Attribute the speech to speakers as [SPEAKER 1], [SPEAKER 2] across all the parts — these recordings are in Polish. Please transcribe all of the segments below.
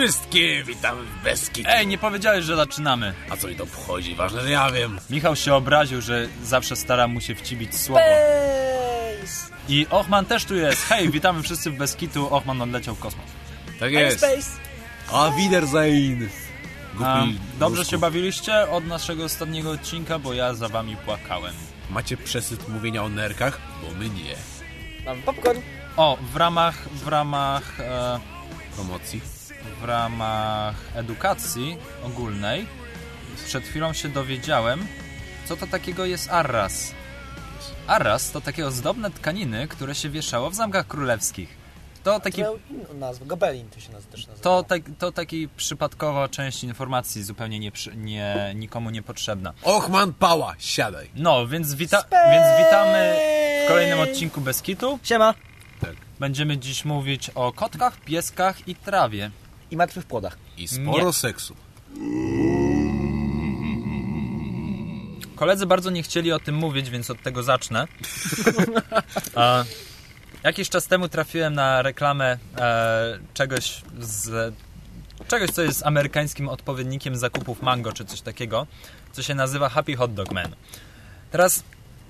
[SPEAKER 1] Hej wszystkim, witam w Beskid.
[SPEAKER 2] Ej, nie powiedziałeś, że zaczynamy.
[SPEAKER 1] A co mi to wchodzi? Ważne, że ja wiem.
[SPEAKER 2] Michał się obraził, że zawsze staram mu się wcibić słowo.
[SPEAKER 3] Space!
[SPEAKER 2] I Ochman też tu jest. Hej, witamy wszyscy w Beskitu. Ochman odleciał w kosmos.
[SPEAKER 1] Tak jest.
[SPEAKER 3] Space!
[SPEAKER 1] A Wiedersehen.
[SPEAKER 2] A, dobrze się bawiliście od naszego ostatniego odcinka, bo ja za wami płakałem.
[SPEAKER 1] Macie przesyt mówienia o nerkach? Bo my nie.
[SPEAKER 3] Mam popcorn.
[SPEAKER 2] O, w ramach, w ramach, e,
[SPEAKER 1] Promocji.
[SPEAKER 2] W ramach edukacji ogólnej przed chwilą się dowiedziałem, co to takiego jest arras. Arras to takie ozdobne tkaniny, które się wieszało w zamkach królewskich. To taki
[SPEAKER 3] Miał inną nazwę. Gobelin to się też nazywa.
[SPEAKER 2] To, tak, to taki przypadkowa część informacji, zupełnie nie, nie, nikomu niepotrzebna.
[SPEAKER 1] Ochman Pała, siadaj.
[SPEAKER 2] No, więc, wita więc witamy w kolejnym odcinku Beskitu.
[SPEAKER 3] Siema.
[SPEAKER 1] Tak.
[SPEAKER 2] Będziemy dziś mówić o kotkach, pieskach i trawie.
[SPEAKER 3] I martwych płodach.
[SPEAKER 1] I sporo
[SPEAKER 2] Nie.
[SPEAKER 1] seksu.
[SPEAKER 2] Koledzy bardzo nie chcieli o tym mówić, więc od tego zacznę. A, jakiś czas temu trafiłem na reklamę e, czegoś z czegoś, co jest amerykańskim odpowiednikiem zakupów mango czy coś takiego, co się nazywa Happy Hot Dog Man. Teraz,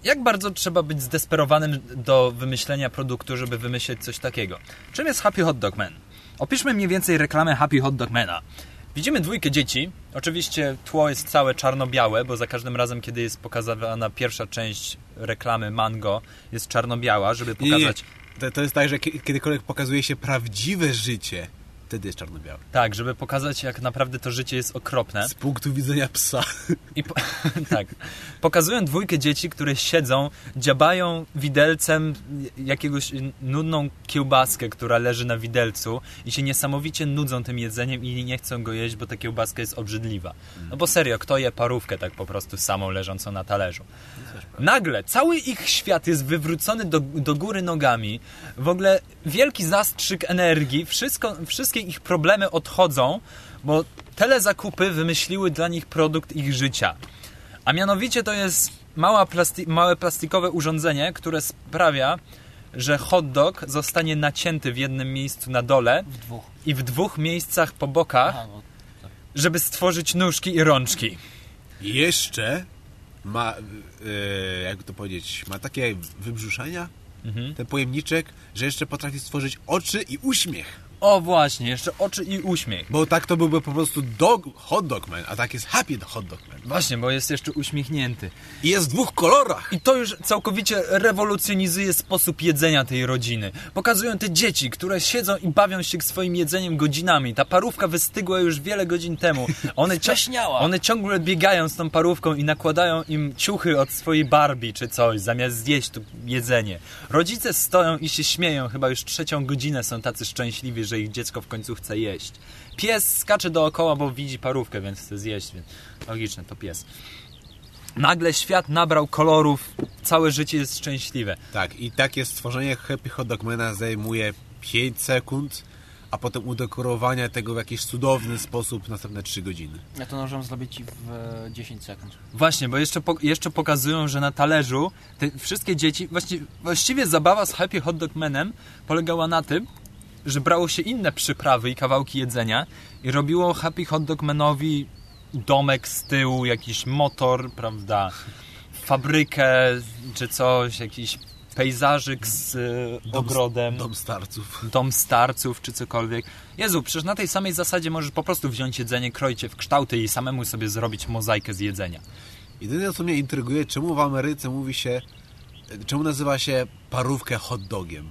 [SPEAKER 2] jak bardzo trzeba być zdesperowanym do wymyślenia produktu, żeby wymyślić coś takiego? Czym jest Happy Hot Dog Man? Opiszmy mniej więcej reklamę Happy Hot Dog Mana. Widzimy dwójkę dzieci. Oczywiście tło jest całe czarno-białe, bo za każdym razem, kiedy jest pokazywana pierwsza część reklamy Mango, jest czarno-biała, żeby
[SPEAKER 1] Nie, nie, nie.
[SPEAKER 2] pokazać...
[SPEAKER 1] To, to jest tak, że kie- kiedykolwiek pokazuje się prawdziwe życie, wtedy jest czarno-białe.
[SPEAKER 2] Tak, żeby pokazać, jak naprawdę to życie jest okropne.
[SPEAKER 1] Z punktu widzenia psa.
[SPEAKER 2] I po, tak. Pokazują dwójkę dzieci, które siedzą, dziabają widelcem jakiegoś nudną kiełbaskę, która leży na widelcu i się niesamowicie nudzą tym jedzeniem i nie chcą go jeść, bo ta kiełbaska jest obrzydliwa. No bo serio, kto je parówkę tak po prostu samą leżącą na talerzu? Nagle cały ich świat jest wywrócony do, do góry nogami. W ogóle wielki zastrzyk energii, wszystko, wszystkie ich problemy odchodzą, bo telezakupy wymyśliły dla nich produkt ich życia. A mianowicie to jest mała plasti małe plastikowe urządzenie, które sprawia, że hot dog zostanie nacięty w jednym miejscu na dole
[SPEAKER 3] W dwóch.
[SPEAKER 2] i w dwóch miejscach po bokach,
[SPEAKER 3] Aha, no.
[SPEAKER 2] żeby stworzyć nóżki i rączki.
[SPEAKER 1] Jeszcze ma, e, jak to powiedzieć, ma takie wybrzuszenia,
[SPEAKER 2] Mhm.
[SPEAKER 1] ten pojemniczek, że jeszcze potrafi stworzyć oczy i uśmiech.
[SPEAKER 2] O właśnie, jeszcze oczy i uśmiech.
[SPEAKER 1] Bo tak to byłby po prostu dog, hot dog man, a tak jest happy hot dog man.
[SPEAKER 2] Właśnie, bo jest jeszcze uśmiechnięty.
[SPEAKER 1] I jest w dwóch kolorach.
[SPEAKER 2] I to już całkowicie rewolucjonizuje sposób jedzenia tej rodziny. Pokazują te dzieci, które siedzą i bawią się swoim jedzeniem godzinami. Ta parówka wystygła już wiele godzin temu. One, cia-
[SPEAKER 3] Wcześniała.
[SPEAKER 2] one ciągle biegają z tą parówką i nakładają im ciuchy od swojej Barbie czy coś, zamiast zjeść to jedzenie. Rodzice stoją i się śmieją, chyba już trzecią godzinę są tacy szczęśliwi, że ich dziecko w końcu chce jeść. Pies skacze dookoła, bo widzi parówkę, więc chce zjeść, więc logiczne, to pies. Nagle świat nabrał kolorów, całe życie jest szczęśliwe.
[SPEAKER 1] Tak, i takie stworzenie happy hot dog mana zajmuje 5 sekund, a potem udekorowanie tego w jakiś cudowny sposób następne 3 godziny.
[SPEAKER 4] Ja to możemy zrobić w e, 10 sekund.
[SPEAKER 2] Właśnie, bo jeszcze, po, jeszcze pokazują, że na talerzu te wszystkie dzieci, właściwie, właściwie zabawa z Happy Hot Dog Manem polegała na tym, że brało się inne przyprawy i kawałki jedzenia i robiło Happy Hot Dog Manowi domek z tyłu, jakiś motor, prawda, fabrykę czy coś, jakiś pejzażyk z y, ogrodem.
[SPEAKER 1] Dom starców.
[SPEAKER 2] dom starców czy cokolwiek. Jezu, przecież na tej samej zasadzie możesz po prostu wziąć jedzenie, kroić je w kształty i samemu sobie zrobić mozaikę z jedzenia.
[SPEAKER 1] Jedyne co mnie intryguje, czemu w Ameryce mówi się, czemu nazywa się parówkę hot dogiem?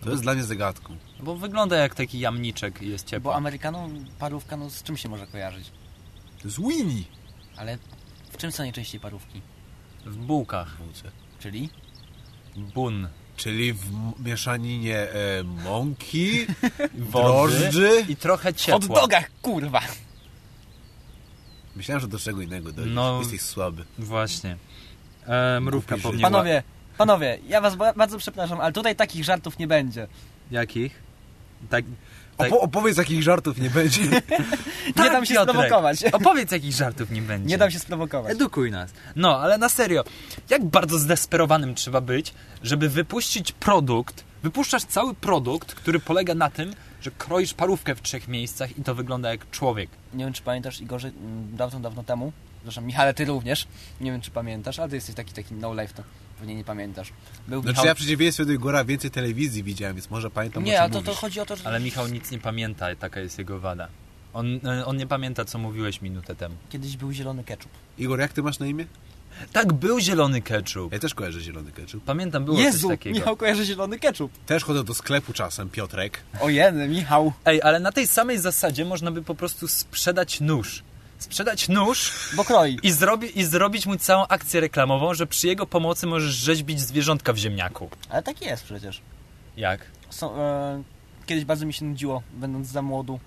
[SPEAKER 1] To jest dla mnie zagadką.
[SPEAKER 2] Bo wygląda jak taki jamniczek i jest ciepło.
[SPEAKER 4] Bo Amerykanom parówka, no z czym się może kojarzyć?
[SPEAKER 1] To jest Winnie.
[SPEAKER 4] Ale w czym są najczęściej parówki?
[SPEAKER 2] W bułkach.
[SPEAKER 4] Czyli?
[SPEAKER 2] Bun.
[SPEAKER 1] Czyli w mieszaninie e, mąki, drożdży.
[SPEAKER 2] I trochę
[SPEAKER 4] W
[SPEAKER 2] ciepła.
[SPEAKER 4] hot dogach, kurwa!
[SPEAKER 1] Myślałem, że do czego innego dojdziesz.
[SPEAKER 2] No.
[SPEAKER 1] Jesteś słaby.
[SPEAKER 2] Właśnie. E, mrówka pomniła.
[SPEAKER 4] Panowie, panowie, ja was ba- bardzo przepraszam, ale tutaj takich żartów nie będzie.
[SPEAKER 2] Jakich? Tak, tak.
[SPEAKER 1] Opo- opowiedz, jakich żartów nie będzie.
[SPEAKER 4] nie
[SPEAKER 2] Tak,
[SPEAKER 4] dam się
[SPEAKER 2] Piotrek.
[SPEAKER 4] sprowokować.
[SPEAKER 2] Opowiedz jakich żartów nie będzie.
[SPEAKER 4] Nie dam się sprowokować.
[SPEAKER 2] Edukuj nas. No, ale na serio, jak bardzo zdesperowanym trzeba być, żeby wypuścić produkt, wypuszczasz cały produkt, który polega na tym, że kroisz parówkę w trzech miejscach i to wygląda jak człowiek.
[SPEAKER 4] Nie wiem, czy pamiętasz, Igorze, mm, dawno, dawno temu, zresztą Michale, ty również, nie wiem, czy pamiętasz, ale ty jesteś taki, taki no life, to pewnie nie pamiętasz. Był
[SPEAKER 1] Znaczy
[SPEAKER 4] Michał...
[SPEAKER 1] ja w przeciwieństwie do Igora więcej telewizji widziałem, więc może pamiętam
[SPEAKER 4] Nie,
[SPEAKER 1] o
[SPEAKER 4] to, to chodzi o to, że...
[SPEAKER 2] Ale Michał nic nie pamięta, taka jest jego wada. On, e, on nie pamięta, co mówiłeś minutę temu.
[SPEAKER 4] Kiedyś był zielony ketchup.
[SPEAKER 1] Igor, jak ty masz na imię?
[SPEAKER 2] Tak, był zielony ketchup.
[SPEAKER 1] Ja też kojarzę zielony ketchup.
[SPEAKER 2] Pamiętam, było
[SPEAKER 4] Jezu,
[SPEAKER 2] coś takiego.
[SPEAKER 4] Michał kojarzy zielony ketchup.
[SPEAKER 1] Też chodzę do sklepu czasem, Piotrek.
[SPEAKER 4] Ojeny, Michał.
[SPEAKER 2] Ej, ale na tej samej zasadzie można by po prostu sprzedać nóż. Sprzedać nóż
[SPEAKER 4] Bo kroi.
[SPEAKER 2] i, zrobi, i zrobić mu całą akcję reklamową, że przy jego pomocy możesz rzeźbić zwierzątka w ziemniaku.
[SPEAKER 4] Ale tak jest przecież.
[SPEAKER 2] Jak?
[SPEAKER 4] Są, e, kiedyś bardzo mi się nudziło, będąc za młodu.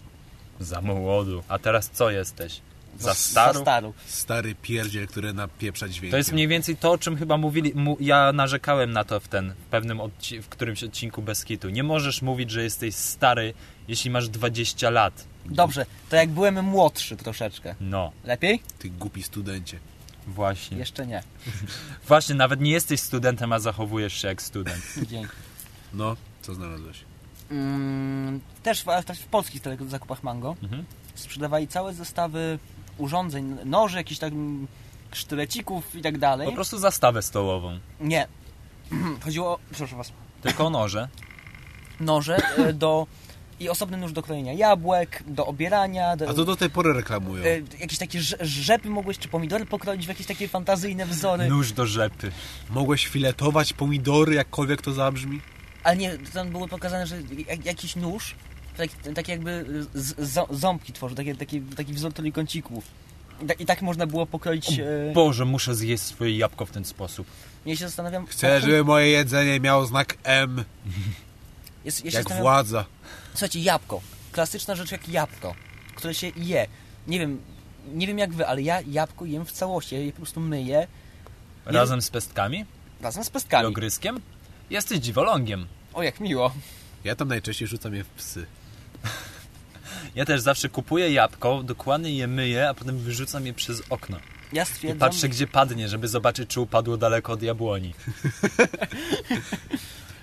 [SPEAKER 2] Za młodu. A teraz co jesteś? Za
[SPEAKER 4] Za
[SPEAKER 2] staru?
[SPEAKER 4] staru.
[SPEAKER 1] Stary pierdziel, który napieprza dźwiękiem.
[SPEAKER 2] To jest mniej więcej to, o czym chyba mówili. Mu, ja narzekałem na to w ten, w pewnym odci- w którymś odcinku bez kitu. Nie możesz mówić, że jesteś stary, jeśli masz 20 lat.
[SPEAKER 4] Dobrze, to jak byłem młodszy troszeczkę.
[SPEAKER 2] No,
[SPEAKER 4] Lepiej?
[SPEAKER 1] Ty głupi studencie.
[SPEAKER 2] właśnie.
[SPEAKER 4] Jeszcze nie.
[SPEAKER 2] Właśnie, nawet nie jesteś studentem, a zachowujesz się jak student.
[SPEAKER 4] Dzięki.
[SPEAKER 1] No, co znalazłeś?
[SPEAKER 4] Mm, też w, też w polskich zakupach Mango
[SPEAKER 2] Mhm.
[SPEAKER 4] sprzedawali całe zestawy urządzeń, noży, jakichś tak sztylecików i tak dalej.
[SPEAKER 2] Po prostu zastawę stołową.
[SPEAKER 4] Nie. Chodziło o, proszę was,
[SPEAKER 2] Tylko o noże.
[SPEAKER 4] noże e, do i osobny nóż do krojenia jabłek, do obierania, do,
[SPEAKER 1] A to do tej pory reklamują.
[SPEAKER 4] e, jakieś takie rze- rzepy mogłeś, czy pomidory pokroić w jakieś takie fantazyjne wzory.
[SPEAKER 2] Nóż do rzepy.
[SPEAKER 1] Mogłeś filetować pomidory, jakkolwiek to zabrzmi?
[SPEAKER 4] Ale nie, tam było pokazane, że jak, jakiś nóż, tak, tak jakby z, z, ząbki tworzy, taki, taki, taki wzór trójkącików. I, tak- I tak można było pokroić... E,
[SPEAKER 2] Boże, muszę zjeść swoje jabłko w ten sposób.
[SPEAKER 4] ja się zastanawiam...
[SPEAKER 1] Chcę, żeby moje jedzenie miało znak M,
[SPEAKER 4] Jest, ja
[SPEAKER 1] jak władza.
[SPEAKER 4] słuchajcie, jabłko. Klasyczna rzecz jak jabłko, które się je. Nie wiem, nie wiem jak wy, ale ja jabłko jem w całości. Ja je po prostu myję
[SPEAKER 2] Razem z pestkami
[SPEAKER 4] razem z
[SPEAKER 2] i
[SPEAKER 4] pestkami.
[SPEAKER 2] ogryskiem. Jesteś dziwolągiem.
[SPEAKER 4] O, jak miło.
[SPEAKER 1] Ja tam najczęściej rzucam je w psy.
[SPEAKER 2] Ja też zawsze kupuję jabłko, dokładnie je myję, a potem wyrzucam je przez okno.
[SPEAKER 4] Ja
[SPEAKER 2] I
[SPEAKER 4] stwierdzam...
[SPEAKER 2] patrzę, gdzie padnie, żeby zobaczyć, czy upadło daleko od jabłoni.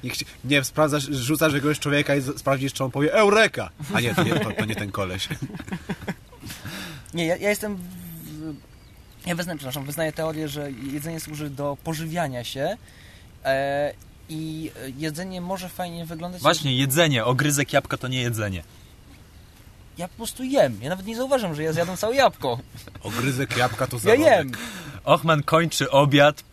[SPEAKER 1] Nie, nie sprawdzasz, rzucasz jakiegoś człowieka i z- sprawdzisz, czy on powie Eureka! A nie, to nie, to, to nie ten koleś.
[SPEAKER 4] Nie, ja, ja jestem. W... Ja wyznaję, przepraszam, wyznaję teorię, że jedzenie służy do pożywiania się e, i jedzenie może fajnie wyglądać.
[SPEAKER 2] Właśnie, jedzenie. Ogryzek jabłka to nie jedzenie.
[SPEAKER 4] Ja po prostu jem. Ja nawet nie zauważam, że ja zjadam całe jabłko.
[SPEAKER 1] Ogryzek jabłka to
[SPEAKER 4] Ja
[SPEAKER 1] zarodek.
[SPEAKER 4] jem.
[SPEAKER 2] Ochman kończy obiad,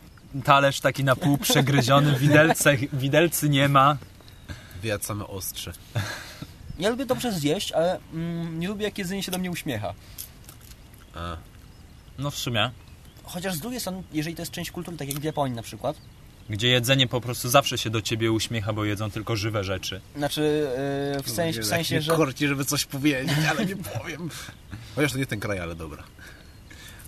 [SPEAKER 2] talerz taki na pół przegryziony, widelce, widelcy nie ma.
[SPEAKER 1] Wyjadł same ostrze.
[SPEAKER 4] Ja lubię dobrze zjeść, ale mm, nie lubię, jak jedzenie się do mnie uśmiecha.
[SPEAKER 1] A.
[SPEAKER 2] No w sumie.
[SPEAKER 4] Chociaż z drugiej strony, jeżeli to jest część kultury, tak jak w Japonii na przykład,
[SPEAKER 2] Gdzie jedzenie po prostu zawsze się do ciebie uśmiecha, bo jedzą tylko żywe rzeczy.
[SPEAKER 4] znaczy e, w, sensie, w sensie, że...
[SPEAKER 1] Korci, żeby coś powiedzieć, ale nie powiem. Chociaż to nie ten kraj, ale dobra.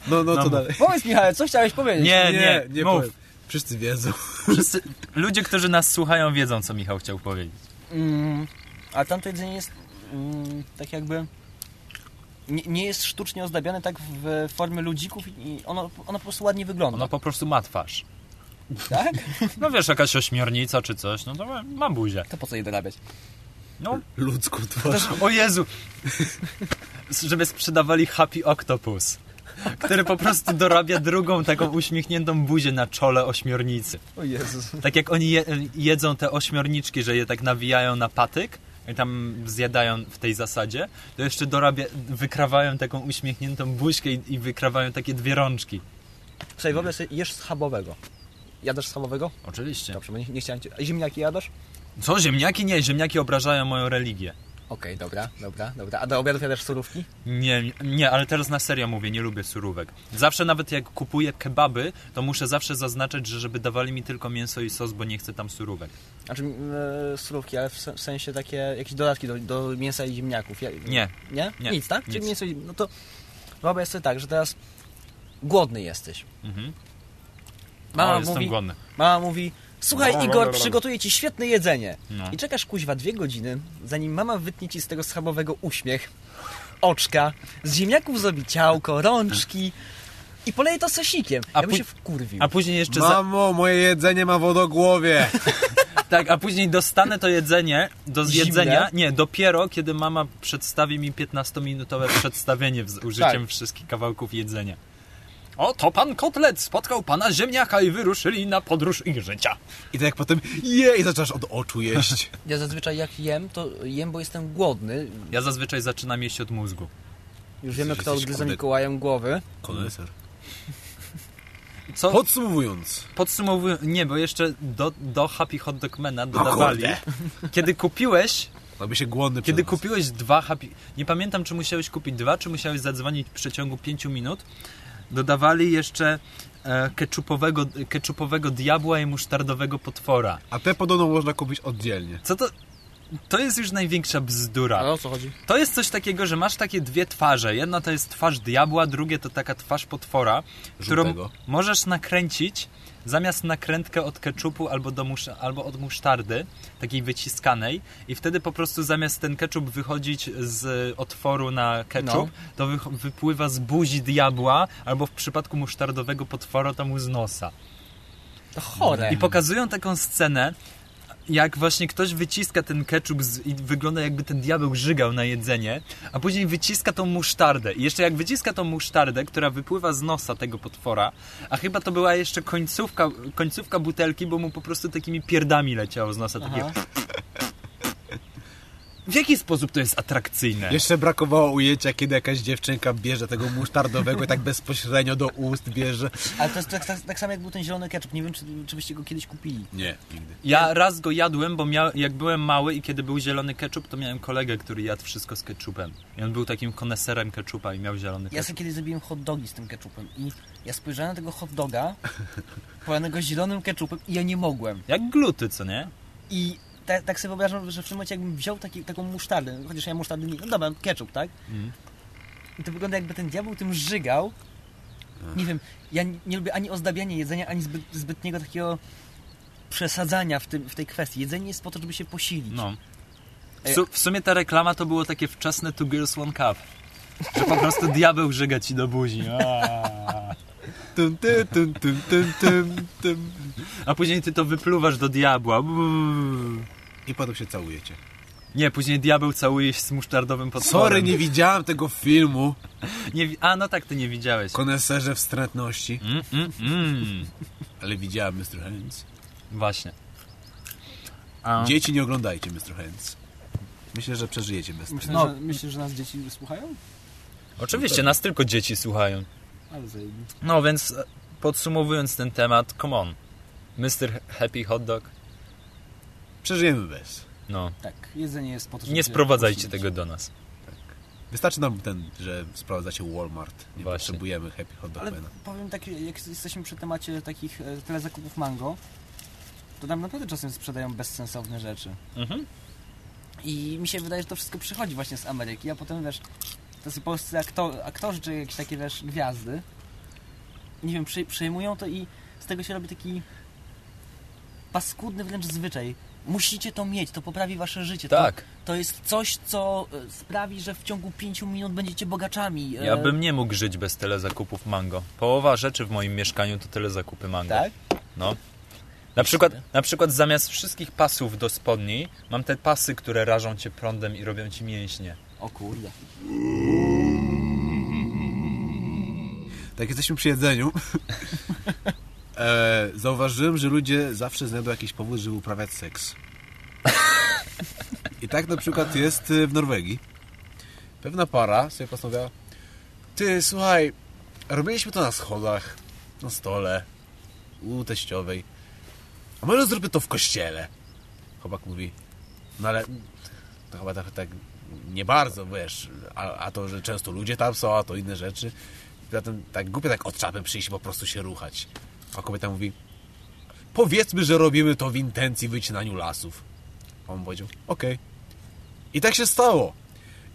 [SPEAKER 1] No, no,
[SPEAKER 2] No,
[SPEAKER 1] to dalej.
[SPEAKER 4] Powiedz Michał, co chciałeś powiedzieć?
[SPEAKER 2] Nie, nie,
[SPEAKER 1] nie
[SPEAKER 2] mów.
[SPEAKER 1] powiem. Wszyscy wiedzą.
[SPEAKER 2] Wszyscy, ludzie, którzy nas słuchają, wiedzą, co Michał chciał powiedzieć.
[SPEAKER 4] Mm, ale tamto jedzenie jest mm, tak jakby nie, nie jest sztucznie ozdabiane tak w formie ludzików i ono, ono po prostu ładnie wygląda.
[SPEAKER 2] Ono po prostu ma twarz.
[SPEAKER 4] Tak?
[SPEAKER 2] No wiesz, jakaś ośmiornica czy coś, no to ma- ma buzię.
[SPEAKER 4] To po co je dorabiać?
[SPEAKER 2] No,
[SPEAKER 1] Ludzką twarz.
[SPEAKER 2] o Jezu! Żeby sprzedawali Happy Octopus, który po prostu dorabia drugą taką uśmiechniętą buzię na czole ośmiornicy.
[SPEAKER 4] O Jezus.
[SPEAKER 2] Tak jak oni je, jedzą te ośmiorniczki, że je tak nawijają na patyk i tam zjadają w tej zasadzie, to jeszcze dorabia, wykrawają taką uśmiechniętą buźkę i, i wykrawają takie dwie rączki.
[SPEAKER 4] Słuchaj, w ogóle sobie jesz schabowego. Jadasz schabowego?
[SPEAKER 2] Oczywiście.
[SPEAKER 4] Dobrze, nie, nie chciałem cię... A ziemniaki jadasz?
[SPEAKER 2] Co, ziemniaki? Nie, ziemniaki obrażają moją religię.
[SPEAKER 4] Okej, dobra, dobra, dobra. A do obiadów jadasz surówki?
[SPEAKER 2] Nie, nie, ale teraz na serio mówię, nie lubię surówek. Zawsze nawet jak kupuję kebaby, to muszę zawsze zaznaczać, że żeby dawali mi tylko mięso i sos, bo nie chcę tam surówek.
[SPEAKER 4] Znaczy e, surówki, ale w, se- w sensie takie jakieś dodatki do, do mięsa i ziemniaków. Ja,
[SPEAKER 2] Nie.
[SPEAKER 4] Nie?
[SPEAKER 2] Nie,
[SPEAKER 4] Nic, tak? Czyli
[SPEAKER 2] nic.
[SPEAKER 4] mięso i... No to wyobraź sobie tak, że teraz głodny jesteś.
[SPEAKER 2] Mhm.
[SPEAKER 4] Mama
[SPEAKER 2] o, jestem
[SPEAKER 4] mówi,
[SPEAKER 2] głodny.
[SPEAKER 4] Mama mówi, słuchaj
[SPEAKER 2] No, no,
[SPEAKER 4] Igor,
[SPEAKER 2] no, no.
[SPEAKER 4] przygotuję ci świetne jedzenie.
[SPEAKER 2] No.
[SPEAKER 4] I czekasz kuźwa dwie godziny, zanim mama wytnie ci z tego schabowego uśmiech, oczka, z ziemniaków zrobi ciałko, rączki i poleje to sosikiem.
[SPEAKER 2] A
[SPEAKER 4] ja bym się wkurwił.
[SPEAKER 2] A później jeszcze za...
[SPEAKER 1] Mamo, moje jedzenie ma wodogłowie.
[SPEAKER 2] Tak, a później dostanę to jedzenie do zjedzenia. Nie, dopiero kiedy mama przedstawi mi 15-minutowe przedstawienie z użyciem
[SPEAKER 3] Tak.
[SPEAKER 2] wszystkich kawałków jedzenia. O, to pan kotlet spotkał pana ziemniaka i wyruszyli na podróż ich życia.
[SPEAKER 1] I tak jak potem jej, zaczynasz od oczu jeść.
[SPEAKER 4] Ja zazwyczaj jak jem, to jem, bo jestem głodny.
[SPEAKER 2] Ja zazwyczaj zaczynam jeść od mózgu.
[SPEAKER 3] Już wiemy, kto odgryza Mikołajem głowy.
[SPEAKER 1] Koneser.
[SPEAKER 2] Co
[SPEAKER 1] Podsumowując,
[SPEAKER 2] podsumowując, nie, bo jeszcze do, do Happy Hot Dogmana dodawali.
[SPEAKER 1] kurde.
[SPEAKER 2] kiedy kupiłeś,
[SPEAKER 1] robi się głodny
[SPEAKER 2] kiedy kupiłeś dwa Happy... Nie pamiętam, czy musiałeś kupić dwa, czy musiałeś zadzwonić w przeciągu pięciu minut. Dodawali jeszcze e, ketchupowego, ketchupowego diabła i musztardowego potwora.
[SPEAKER 1] A te podobno można kupić oddzielnie.
[SPEAKER 2] Co to... To jest już największa bzdura.
[SPEAKER 3] Ale o co chodzi?
[SPEAKER 2] To jest coś takiego, że masz takie dwie twarze. Jedna to jest twarz diabła, drugie to taka twarz potwora, którą
[SPEAKER 1] Żółtego.
[SPEAKER 2] możesz nakręcić zamiast nakrętkę od keczupu albo, do musz- albo od musztardy, takiej wyciskanej i wtedy po prostu zamiast ten keczup wychodzić z otworu na keczup,
[SPEAKER 4] No.
[SPEAKER 2] to wych- wypływa z buzi diabła albo w przypadku musztardowego potwora to mu z nosa.
[SPEAKER 4] To chore.
[SPEAKER 2] I pokazują taką scenę, jak właśnie ktoś wyciska ten ketchup z, i wygląda jakby ten diabeł żygał na jedzenie, a później wyciska tą musztardę. I jeszcze jak wyciska tą musztardę, która wypływa z nosa tego potwora, a chyba to była jeszcze końcówka, końcówka butelki, bo mu po prostu takimi pierdami leciało z nosa. Takie... W jaki sposób to jest atrakcyjne?
[SPEAKER 1] Jeszcze brakowało ujęcia, kiedy jakaś dziewczynka bierze tego musztardowego i tak bezpośrednio do ust bierze.
[SPEAKER 4] Ale to jest tak, tak, tak samo jak był ten zielony ketchup. Nie wiem, czy, czy byście go kiedyś kupili.
[SPEAKER 1] Nie, nigdy.
[SPEAKER 2] Ja raz go jadłem, bo miał, jak byłem mały i kiedy był zielony ketchup, to miałem kolegę, który jadł wszystko z ketchupem. I on był takim koneserem ketchupa i miał zielony
[SPEAKER 4] Ja
[SPEAKER 2] ketchup.
[SPEAKER 4] sobie kiedyś zrobiłem hot dogi z tym ketchupem i ja spojrzałem na tego hot doga połanego zielonym ketchupem i ja nie mogłem.
[SPEAKER 2] Jak gluty, co nie?
[SPEAKER 4] I ta, tak sobie wyobrażam, że w tym momencie jakbym wziął taki, taką musztardę, chociaż ja musztardy nie... No dobra, ketchup, tak?
[SPEAKER 2] Mhm.
[SPEAKER 4] I to wygląda jakby ten diabeł tym żygał. Nie wiem, ja nie, lubię ani ozdabiania jedzenia, ani zbyt, zbytniego takiego przesadzania w, tym, w tej kwestii. Jedzenie jest po to, żeby się posilić.
[SPEAKER 2] No. W, su- w sumie ta reklama to było takie wczesne Two Girls One Cup. Że po prostu diabeł żyga ci do buzi.
[SPEAKER 1] Tum, tum, tum, tum, tum, tum.
[SPEAKER 2] A później ty to wypluwasz do diabła. Buuu.
[SPEAKER 1] I potem się całujecie.
[SPEAKER 2] Nie, później diabeł całuje się z musztardowym potworem.
[SPEAKER 1] Sorry, nie widziałem tego filmu.
[SPEAKER 2] Nie A, no tak, ty nie widziałeś.
[SPEAKER 1] Koneserze wstrętności.
[SPEAKER 2] Mm, mm, mm.
[SPEAKER 1] Ale widziałem Mr. Hands.
[SPEAKER 2] Właśnie. A,
[SPEAKER 1] Dzieci nie oglądajcie Mr. Hands. Myślę, że przeżyjecie bez tego.
[SPEAKER 3] Myślę,
[SPEAKER 2] No.
[SPEAKER 3] że, myślisz, że nas dzieci słuchają?
[SPEAKER 2] oczywiście, nas tylko dzieci słuchają.
[SPEAKER 3] Ale zajebiście.
[SPEAKER 2] No więc e, podsumowując ten temat, come on. Mr. Happy Hot Dog?
[SPEAKER 1] Przeżyjemy bez.
[SPEAKER 2] No.
[SPEAKER 3] Tak, jedzenie jest po to, żeby
[SPEAKER 2] Nie sprowadzajcie tego do nas.
[SPEAKER 1] Wystarczy nam ten, że sprowadzacie Walmart. Nie
[SPEAKER 2] Właśnie.
[SPEAKER 1] potrzebujemy Happy Hot
[SPEAKER 3] Ale powiem tak, jak jesteśmy przy temacie takich e, tyle zakupów mango, to tam naprawdę czasem sprzedają bezsensowne rzeczy.
[SPEAKER 2] Mhm.
[SPEAKER 3] I mi się wydaje, że to wszystko przychodzi właśnie z Ameryki, a potem wiesz, tacy polscy aktor, aktorzy czy jakieś takie wiesz, gwiazdy, nie wiem, przy, przejmują to i z tego się robi taki paskudny wręcz zwyczaj. Musicie to mieć, to poprawi wasze życie.
[SPEAKER 2] Tak.
[SPEAKER 3] To, to jest coś, co e, sprawi, że w ciągu pięciu minut będziecie bogaczami. E,
[SPEAKER 2] Ja bym nie mógł żyć bez tyle zakupów mango. Połowa rzeczy w moim mieszkaniu to tyle zakupy mango.
[SPEAKER 4] Tak?
[SPEAKER 2] No. Na przykład, na przykład zamiast wszystkich pasów do spodni mam te pasy, które rażą cię prądem i robią ci mięśnie.
[SPEAKER 3] O kurde.
[SPEAKER 1] Tak jesteśmy przy jedzeniu. e, zauważyłem, że ludzie zawsze znajdą jakiś powód, żeby uprawiać seks. I tak na przykład jest y, w Norwegii. Pewna para sobie postanowiła Ty, słuchaj, robiliśmy to na schodach, na stole, u teściowej. A może zróbmy to w kościele? Chłopak mówi, no ale to chyba tak, tak nie bardzo, wiesz, a, a to, że często ludzie tam są, a to inne rzeczy. Zatem tak głupio tak od czapy przyjść i po prostu się ruchać. A kobieta mówi, powiedzmy, że robimy to w intencji wycinaniu lasów. A on powiedział, okej. I tak się stało.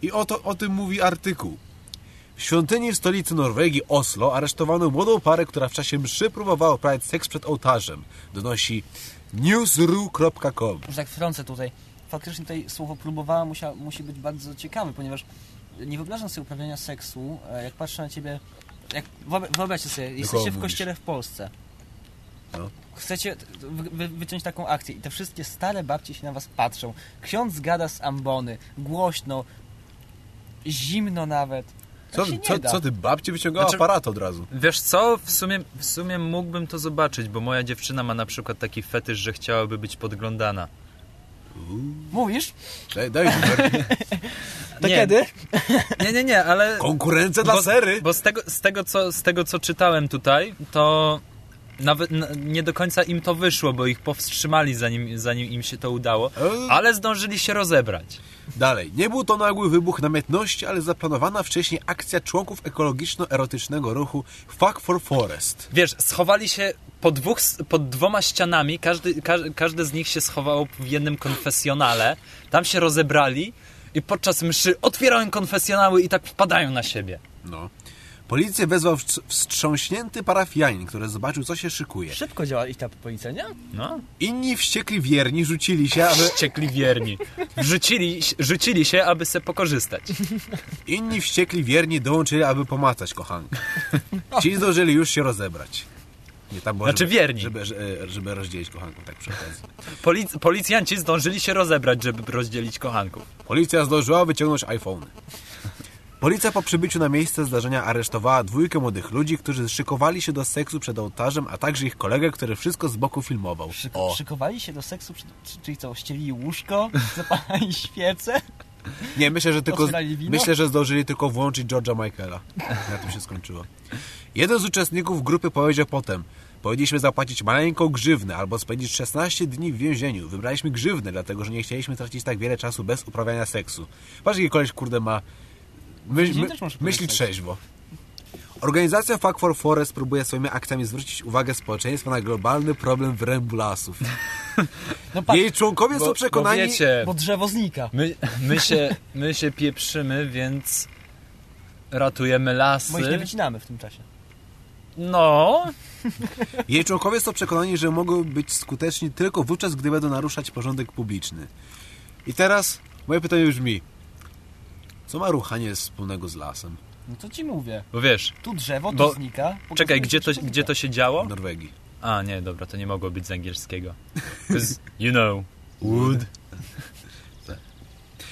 [SPEAKER 1] I oto o tym mówi artykuł. W świątyni w stolicy Norwegii, Oslo, aresztowano młodą parę, która w czasie mszy próbowała uprawiać seks przed ołtarzem. Donosi newsru.com.
[SPEAKER 4] Już tak wtrącę tutaj. Faktycznie tutaj słowo próbowała musia, musi być bardzo ciekawe, ponieważ nie wyobrażam sobie uprawiania seksu, e, jak patrzę na ciebie, jak wyob- wyobraźcie sobie, jesteście w kościele w Polsce
[SPEAKER 1] No.
[SPEAKER 3] chcecie wy, wy, wyciąć taką akcję i te wszystkie stare babcie się na was patrzą. Ksiądz gada z ambony, głośno, zimno nawet. Tak
[SPEAKER 1] Co, co, co ty, babci wyciągała
[SPEAKER 2] Znaczy-
[SPEAKER 1] aparat od razu?
[SPEAKER 2] Wiesz co, w sumie, w sumie mógłbym to zobaczyć, bo moja dziewczyna ma na przykład taki fetysz, że chciałaby być podglądana.
[SPEAKER 3] Mówisz?
[SPEAKER 1] Daj, daj numer.
[SPEAKER 3] To
[SPEAKER 2] nie,
[SPEAKER 3] kiedy?
[SPEAKER 2] Nie, nie, nie, ale...
[SPEAKER 1] Konkurencja dla
[SPEAKER 2] bo,
[SPEAKER 1] sery.
[SPEAKER 2] Bo z tego, z, tego, co, z tego, co czytałem tutaj, to nawet nie do końca im to wyszło, bo ich powstrzymali, zanim, zanim im się to udało,
[SPEAKER 1] E,
[SPEAKER 2] ale zdążyli się rozebrać.
[SPEAKER 1] Dalej. Nie był to nagły wybuch namiętności, ale zaplanowana wcześniej akcja członków ekologiczno-erotycznego ruchu Fuck for Forest.
[SPEAKER 2] Wiesz, schowali się po dwóch, pod dwoma ścianami, każdy, ka, każde z nich się schowało w jednym konfesjonale, tam się rozebrali i podczas mszy otwierają konfesjonały i tak wpadają na siebie.
[SPEAKER 1] No. Policję wezwał wstrz- wstrząśnięty parafianin, który zobaczył, co się szykuje.
[SPEAKER 3] Szybko działa ich ta policja, nie?
[SPEAKER 2] No,
[SPEAKER 1] Inni wściekli wierni rzucili się, aby...
[SPEAKER 2] wściekli wierni. Rzucili, rzucili się, aby se pokorzystać.
[SPEAKER 1] Inni wściekli wierni dołączyli, aby pomacać kochankę. Ci zdążyli już się rozebrać. Nie, tam było,
[SPEAKER 2] Znaczy
[SPEAKER 1] żeby,
[SPEAKER 2] wierni.
[SPEAKER 1] Żeby, żeby, żeby rozdzielić kochankę, tak przy okazji.
[SPEAKER 2] Polic, policjanci zdążyli się rozebrać, żeby rozdzielić kochanków.
[SPEAKER 1] Policja zdążyła wyciągnąć iPhone. Policja po przybyciu na miejsce zdarzenia aresztowała dwójkę młodych ludzi, którzy szykowali się do seksu przed ołtarzem, a także ich kolegę, który wszystko z boku filmował.
[SPEAKER 3] Szyk
[SPEAKER 1] O,
[SPEAKER 3] Szykowali się do seksu, czy- czyli co, ścielili łóżko, zapalali świece?
[SPEAKER 1] nie, myślę, że tylko, myślę, że zdążyli tylko włączyć George'a Michaela. Na tym się skończyło. Jeden z uczestników grupy powiedział potem, powinniśmy zapłacić maleńką grzywnę albo spędzić 16 dni w więzieniu. Wybraliśmy grzywnę, dlatego że nie chcieliśmy tracić tak wiele czasu bez uprawiania seksu. Patrz, jaki koleś, kurde, ma... My, my, myśli trzeźwo. Organizacja Fuck for Forest próbuje swoimi akcjami zwrócić uwagę społeczeństwa na globalny problem wyrębu lasów.
[SPEAKER 3] No patrz,
[SPEAKER 1] Jej członkowie są
[SPEAKER 2] Bo,
[SPEAKER 1] przekonani...
[SPEAKER 2] bo wiecie,
[SPEAKER 3] bo drzewo znika.
[SPEAKER 2] my, my, się, my się pieprzymy, więc ratujemy lasy.
[SPEAKER 3] Bo ich nie wycinamy w tym czasie.
[SPEAKER 2] No,
[SPEAKER 1] Jej członkowie są przekonani, że mogą być skuteczni tylko wówczas, gdy będą naruszać porządek publiczny. I teraz moje pytanie brzmi, co ma ruchanie wspólnego z lasem
[SPEAKER 3] No to ci mówię.
[SPEAKER 2] bo wiesz,
[SPEAKER 3] Tu drzewo, tu
[SPEAKER 2] Bo-
[SPEAKER 3] znika.
[SPEAKER 2] czekaj, gdzie to,
[SPEAKER 3] znika.
[SPEAKER 2] gdzie to się działo?
[SPEAKER 1] w Norwegii?
[SPEAKER 2] A, nie, dobra, to nie mogło być z angielskiego. you know, wood.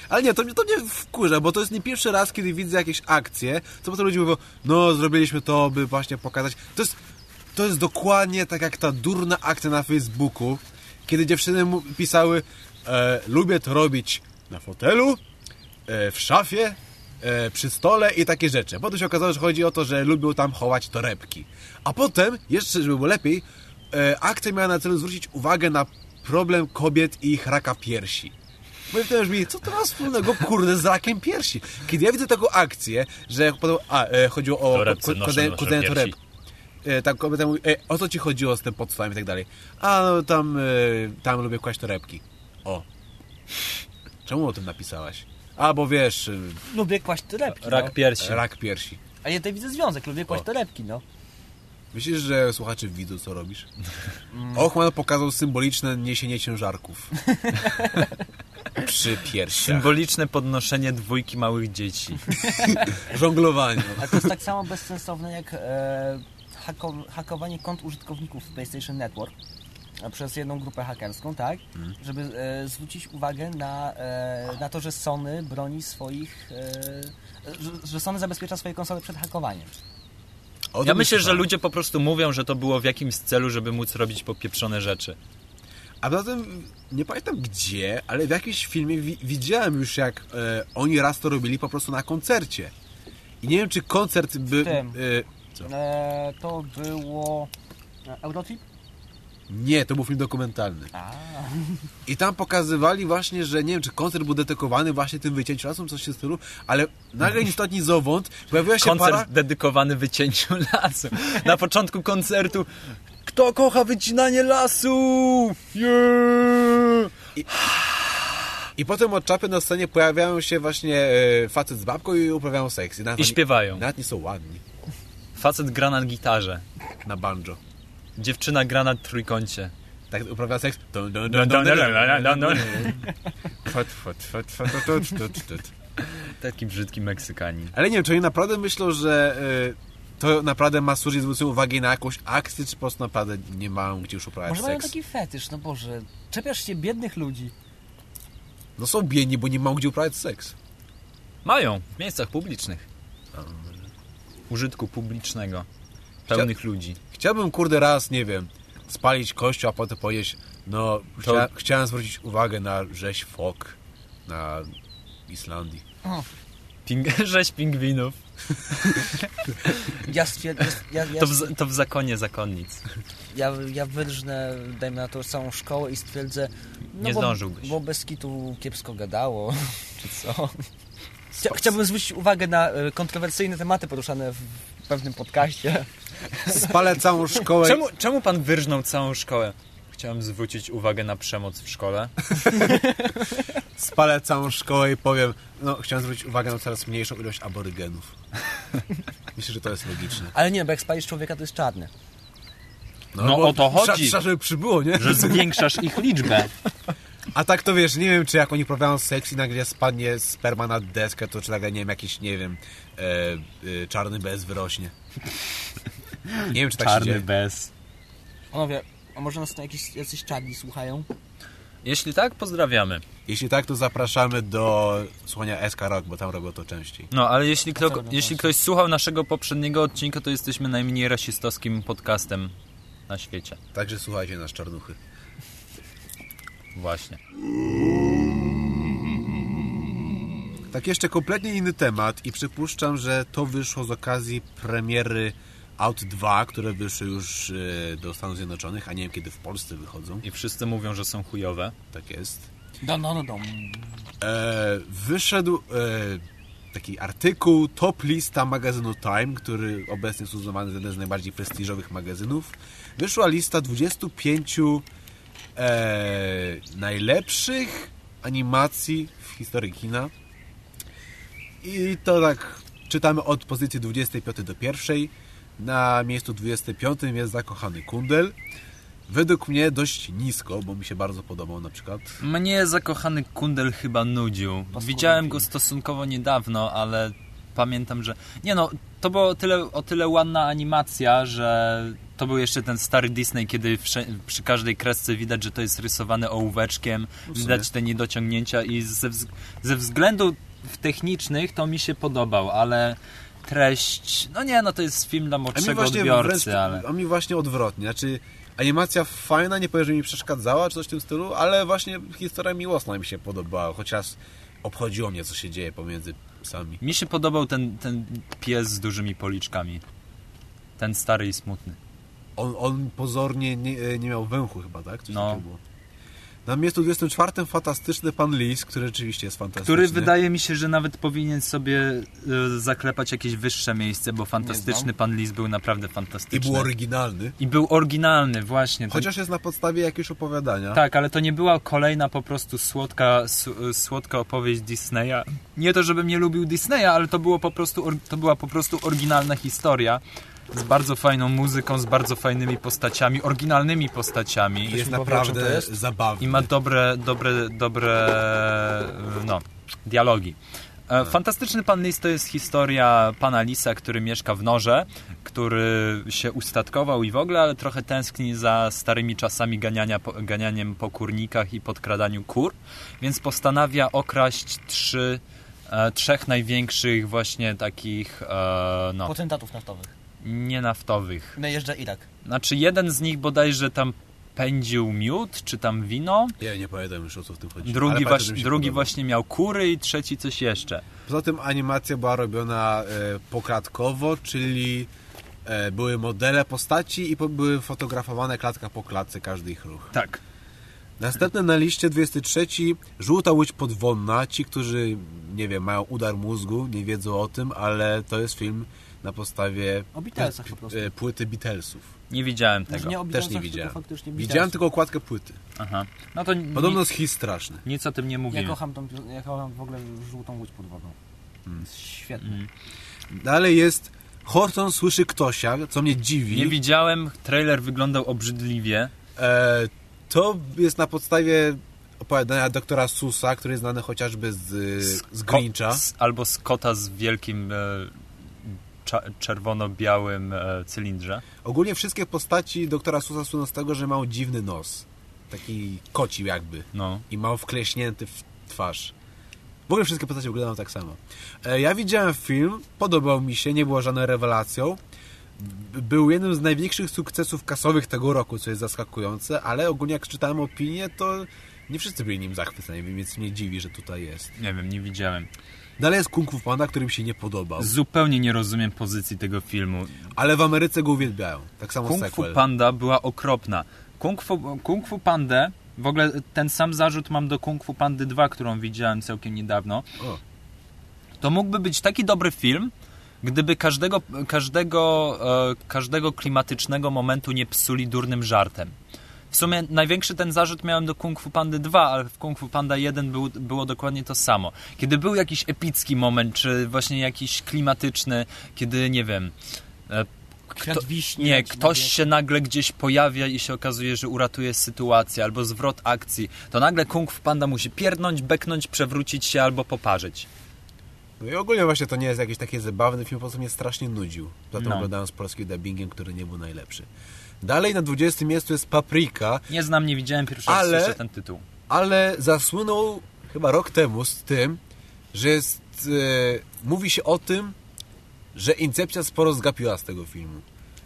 [SPEAKER 1] Ale nie, to mnie, to mnie wkurza, bo to jest nie pierwszy raz, kiedy widzę jakieś akcje, co potem ludzie mówią, no zrobiliśmy to, by właśnie pokazać. To jest, to jest dokładnie tak jak ta durna akcja na Facebooku, kiedy dziewczyny pisały, e, lubię to robić na fotelu, w szafie, e, przy stole i takie rzeczy. Potem się okazało, że chodzi o to, że lubią tam chować torebki. A potem, jeszcze żeby było lepiej, e, akcja miała na celu zwrócić uwagę na problem kobiet i ich raka piersi. Moje pytanie brzmi, co to ma wspólnego, kurde, z rakiem piersi? Kiedy ja widzę taką akcję, że potem, a, e, chodziło o kudzenie toreb. E, tak kobieta mówi, e, o co ci chodziło z tym podstawem i tak dalej. A, no tam, e, tam lubię kłaść torebki. O. Czemu o tym napisałaś? A, bo wiesz, e,
[SPEAKER 3] Lubię kłaść torebki,
[SPEAKER 2] Rak
[SPEAKER 3] no.
[SPEAKER 2] piersi.
[SPEAKER 1] rak piersi.
[SPEAKER 3] A ja tutaj widzę związek, lubię kłaść
[SPEAKER 1] O.
[SPEAKER 3] torebki, no.
[SPEAKER 1] Myślisz, że słuchacze widzą, co robisz? Ochman pokazał symboliczne niesienie ciężarków. Przy piersiach.
[SPEAKER 2] Symboliczne podnoszenie dwójki małych dzieci.
[SPEAKER 1] Żonglowanie.
[SPEAKER 3] Ale to jest tak samo bezsensowne jak e, hako, hakowanie kont użytkowników w PlayStation Network e, przez jedną grupę hakerską, tak? Żeby e, zwrócić uwagę na, e, na to, że Sony broni swoich... E, że, że Sony zabezpiecza swoje konsole przed hakowaniem.
[SPEAKER 1] O, to
[SPEAKER 2] Ja myślę, że ludzie po prostu mówią, że to było w jakimś celu, żeby móc robić popieprzone rzeczy.
[SPEAKER 1] A poza tym, nie pamiętam gdzie, ale w jakimś filmie wi- widziałem już, jak e, oni raz to robili po prostu na koncercie. I nie wiem, czy koncert by...
[SPEAKER 3] tym.
[SPEAKER 1] E?
[SPEAKER 3] E, to było... Eurotrip?
[SPEAKER 1] Nie, to był film dokumentalny.
[SPEAKER 3] A,
[SPEAKER 1] I tam pokazywali właśnie, że nie wiem, czy koncert był detekowany właśnie tym wycięciu lasu, coś tym stylu, ale nagle ni stąd, ni zowąd pojawiła się
[SPEAKER 2] Koncert
[SPEAKER 1] para...
[SPEAKER 2] dedykowany wycięciu lasu. Na początku koncertu Kto kocha wycinanie lasu? Yeah!
[SPEAKER 1] I potem od czapy na scenie pojawiają się właśnie e, facet z babką i uprawiają seks. I,
[SPEAKER 2] I śpiewają.
[SPEAKER 1] Nawet nie są ładni.
[SPEAKER 2] Facet gra na gitarze.
[SPEAKER 1] Na banjo.
[SPEAKER 2] Dziewczyna gra na trójkącie.
[SPEAKER 1] Tak uprawia seks.
[SPEAKER 2] Taki brzydki Meksykanin.
[SPEAKER 1] Ale nie wiem, czy oni naprawdę myślą, że to naprawdę ma służyć zwróceniu uwagi na jakąś akcję, czy po prostu naprawdę nie mają gdzie już uprawiać
[SPEAKER 4] Może mają
[SPEAKER 1] seks?
[SPEAKER 4] taki fetysz, no Boże. Czepiasz się biednych ludzi.
[SPEAKER 1] No są biedni, bo nie mają gdzie uprawiać seks.
[SPEAKER 2] Mają, w miejscach publicznych. Użytku publicznego. Pełnych ludzi.
[SPEAKER 1] Chciałbym, kurde, raz, nie wiem, spalić kościół, a potem powiedzieć, no, chcia, chciałem zwrócić uwagę na rzeź fok na Islandii.
[SPEAKER 2] Ping rzeź pingwinów.
[SPEAKER 4] Ja stwierdzę, ja, ja,
[SPEAKER 2] To w, to w zakonie zakonnic.
[SPEAKER 4] ja, ja wyrżnę, dajmy na to całą szkołę i stwierdzę, no
[SPEAKER 2] Nie
[SPEAKER 4] bo,
[SPEAKER 2] zdążyłbyś.
[SPEAKER 4] Bo bez kitu kiepsko gadało, czy co. Chcia, chciałbym zwrócić uwagę na e, kontrowersyjne tematy poruszane w pewnym podcaście.
[SPEAKER 1] Spalę całą szkołę.
[SPEAKER 2] Czemu, czemu pan wyrżnął całą szkołę? Chciałem zwrócić uwagę na przemoc w szkole.
[SPEAKER 1] Spalę całą szkołę i powiem, no, chciałem zwrócić uwagę na coraz mniejszą ilość aborygenów. Myślę, że to jest logiczne.
[SPEAKER 4] Ale nie, bo jak spalisz człowieka, to jest czarny.
[SPEAKER 2] No,
[SPEAKER 1] bo
[SPEAKER 2] o to chodzi.
[SPEAKER 1] Trzeba, trzeba, żeby przybyło, nie?
[SPEAKER 2] Że zwiększasz ich liczbę.
[SPEAKER 1] A tak to wiesz, nie wiem, czy jak oni uprawiają seks i nagle spadnie sperma na deskę, to czy nagle, nie wiem, jakiś, nie wiem, e, e, czarny bez wyrośnie. Nie wiem, czy tak się
[SPEAKER 2] Czarny
[SPEAKER 1] dzieje.
[SPEAKER 2] bez.
[SPEAKER 4] Panowie, a może nas tu jakieś, jacyś czarni słuchają?
[SPEAKER 2] Jeśli tak, pozdrawiamy.
[SPEAKER 1] Jeśli tak, to zapraszamy do słuchania SK Rock, bo tam robią to częściej.
[SPEAKER 2] No, ale jeśli, kto, jeśli ktoś słuchał naszego poprzedniego odcinka, to jesteśmy najmniej rasistowskim podcastem na świecie.
[SPEAKER 1] Także słuchajcie nas, czarnuchy.
[SPEAKER 2] Właśnie.
[SPEAKER 1] Tak jeszcze kompletnie inny temat i przypuszczam, że to wyszło z okazji premiery Out 2, które wyszły już e, do Stanów Zjednoczonych, a nie wiem kiedy w Polsce wychodzą.
[SPEAKER 2] I wszyscy mówią, że są chujowe.
[SPEAKER 1] Tak jest.
[SPEAKER 4] No, no, no, no.
[SPEAKER 1] E, wyszedł e, taki artykuł, top lista magazynu Time, który obecnie jest uznawany za jeden z najbardziej prestiżowych magazynów. Wyszła lista 25 e, najlepszych animacji w historii kina. I to tak czytamy od pozycji 25 do pierwszej. Na miejscu 25 jest Zakochany Kundel. Według mnie dość nisko, bo mi się bardzo podobał na przykład.
[SPEAKER 2] Mnie zakochany kundel chyba nudził. Widziałem go stosunkowo niedawno, ale pamiętam, że... Nie no, to było tyle, o tyle ładna animacja, że to był jeszcze ten stary Disney, kiedy wsze- przy każdej kresce widać, że to jest rysowane ołóweczkiem, widać te niedociągnięcia i ze, wz- ze względów technicznych to mi się podobał, ale treść... No nie, no to jest film dla młodszego odbiorcy,
[SPEAKER 1] wręcz-
[SPEAKER 2] ale...
[SPEAKER 1] A mi właśnie odwrotnie. Znaczy, animacja fajna, nie powiem, że mi przeszkadzała, czy coś w tym stylu, ale właśnie historia miłosna mi się podobała, chociaż obchodziło mnie, co się dzieje pomiędzy psami.
[SPEAKER 2] Mi się podobał ten, ten pies z dużymi policzkami. Ten stary i smutny.
[SPEAKER 1] On, on pozornie nie, nie miał węchu chyba, tak? Coś
[SPEAKER 2] No.
[SPEAKER 1] Na miejscu 24 fantastyczny pan Lis, który rzeczywiście jest fantastyczny.
[SPEAKER 2] Który wydaje mi się, że nawet powinien sobie y, zaklepać jakieś wyższe miejsce, bo fantastyczny pan Lis był naprawdę
[SPEAKER 1] I
[SPEAKER 2] fantastyczny.
[SPEAKER 1] był oryginalny.
[SPEAKER 2] I był oryginalny, właśnie.
[SPEAKER 1] Chociaż jest na podstawie jakiegoś opowiadania.
[SPEAKER 2] Tak, ale to nie była kolejna po prostu słodka, s- słodka opowieść Disneya. Nie to, żebym nie lubił Disneya, ale to, było po prostu, to była po prostu oryginalna historia. Z bardzo fajną muzyką, z bardzo fajnymi postaciami, oryginalnymi postaciami.
[SPEAKER 1] Jest naprawdę
[SPEAKER 4] jest?
[SPEAKER 1] zabawny.
[SPEAKER 2] I ma dobre, dobre, dobre no, dialogi. E, Fantastyczny Pan Lis to jest historia pana Lisa, który mieszka w Norze, który się ustatkował i w ogóle, ale trochę tęskni za starymi czasami ganiania, po- ganianiem po kurnikach i podkradaniu kur, więc postanawia okraść trzy, e, trzech największych właśnie takich e, no,
[SPEAKER 4] Potentatów naftowych.
[SPEAKER 2] Nienaftowych.
[SPEAKER 4] Najeżdża Irak.
[SPEAKER 2] Znaczy jeden z nich bodajże tam pędził miód, czy tam wino,
[SPEAKER 1] Ja nie pamiętam już o co w tym chodzi.
[SPEAKER 2] Drugi,
[SPEAKER 1] się
[SPEAKER 2] drugi właśnie miał kury i trzeci coś jeszcze.
[SPEAKER 1] Poza tym animacja była robiona e, poklatkowo, czyli e, były modele postaci i po, były fotografowane klatka po klatce każdy ich ruch.
[SPEAKER 2] Tak.
[SPEAKER 1] Następny na liście 23 Żółta Łódź Podwodna. Ci, którzy, nie wiem, mają udar mózgu, nie wiedzą o tym, ale to jest film na podstawie
[SPEAKER 4] O Beatlesach po prostu.
[SPEAKER 1] e, płyty Beatlesów.
[SPEAKER 2] Nie widziałem
[SPEAKER 4] Znaczy
[SPEAKER 2] tego.
[SPEAKER 4] nie
[SPEAKER 1] Też nie
[SPEAKER 4] tylko
[SPEAKER 1] widziałem.
[SPEAKER 4] faktycznie
[SPEAKER 1] Widziałem tylko okładkę płyty.
[SPEAKER 2] Aha. No to
[SPEAKER 1] Podobno jest hit straszny.
[SPEAKER 2] nic o tym nie
[SPEAKER 4] Ja
[SPEAKER 2] mówimy.
[SPEAKER 4] kocham, tą, ja kocham w ogóle żółtą łódź pod wodą. Jest świetny.
[SPEAKER 2] Mm.
[SPEAKER 1] Dalej jest Horton słyszy ktosia, co mnie dziwi.
[SPEAKER 2] Nie widziałem, trailer wyglądał obrzydliwie.
[SPEAKER 1] E, to jest na podstawie opowiadania doktora Susa, który jest znany chociażby z, z Grincha.
[SPEAKER 2] albo z kota z wielkim e, czerwono-białym e, cylindrze.
[SPEAKER 1] Ogólnie wszystkie postaci doktora Susa słyną z tego, że ma dziwny nos. Taki koci jakby.
[SPEAKER 2] No.
[SPEAKER 1] I ma wkleśnięty w twarz. W ogóle wszystkie postacie wyglądają tak samo. E, Ja widziałem film, podobał mi się, nie było żadną rewelacją. Był jednym z największych sukcesów kasowych tego roku, co jest zaskakujące, ale ogólnie jak czytałem opinię, to nie wszyscy byli nim zachwyceni, więc mnie dziwi, że tutaj jest.
[SPEAKER 2] Nie wiem, nie widziałem.
[SPEAKER 1] Dalej jest Kung Fu Panda, który mi się nie podobał,
[SPEAKER 2] Zupełnie nie rozumiem pozycji tego filmu.
[SPEAKER 1] ale w Ameryce go uwielbiają. Tak samo
[SPEAKER 2] Kung Fu
[SPEAKER 1] sequel.
[SPEAKER 2] Panda była okropna. Kung Fu, Kung Fu Pandę, w ogóle ten sam zarzut mam do Kung Fu Pandy 2, którą widziałem całkiem niedawno.
[SPEAKER 1] O.
[SPEAKER 2] To mógłby być taki dobry film, gdyby każdego, każdego, e, każdego klimatycznego momentu nie psuli durnym żartem. W sumie największy ten zarzut miałem do Kung Fu Pandy 2, ale w Kung Fu Panda 1 był, było dokładnie to samo. Kiedy był jakiś epicki moment, czy właśnie jakiś klimatyczny, kiedy, nie wiem, e, kto- nie, ktoś się nagle gdzieś pojawia i się okazuje, że uratuje sytuację, albo zwrot akcji, to nagle Kung Fu Panda musi pierdnąć, beknąć, przewrócić się albo poparzyć.
[SPEAKER 1] No i ogólnie właśnie to nie jest jakiś taki zabawny film, po prostu mnie strasznie nudził. Zatem
[SPEAKER 2] No.
[SPEAKER 1] oglądałem z polskim dubbingiem, który nie był najlepszy. Dalej na 20 miejscu jest Paprika,
[SPEAKER 2] Nie znam, nie widziałem pierwszy raz
[SPEAKER 1] Ale-
[SPEAKER 2] słyszę ten tytuł.
[SPEAKER 1] ale zasłynął chyba rok temu z tym, że jest, e, mówi się o tym, że Incepcja sporo zgapiła z tego filmu.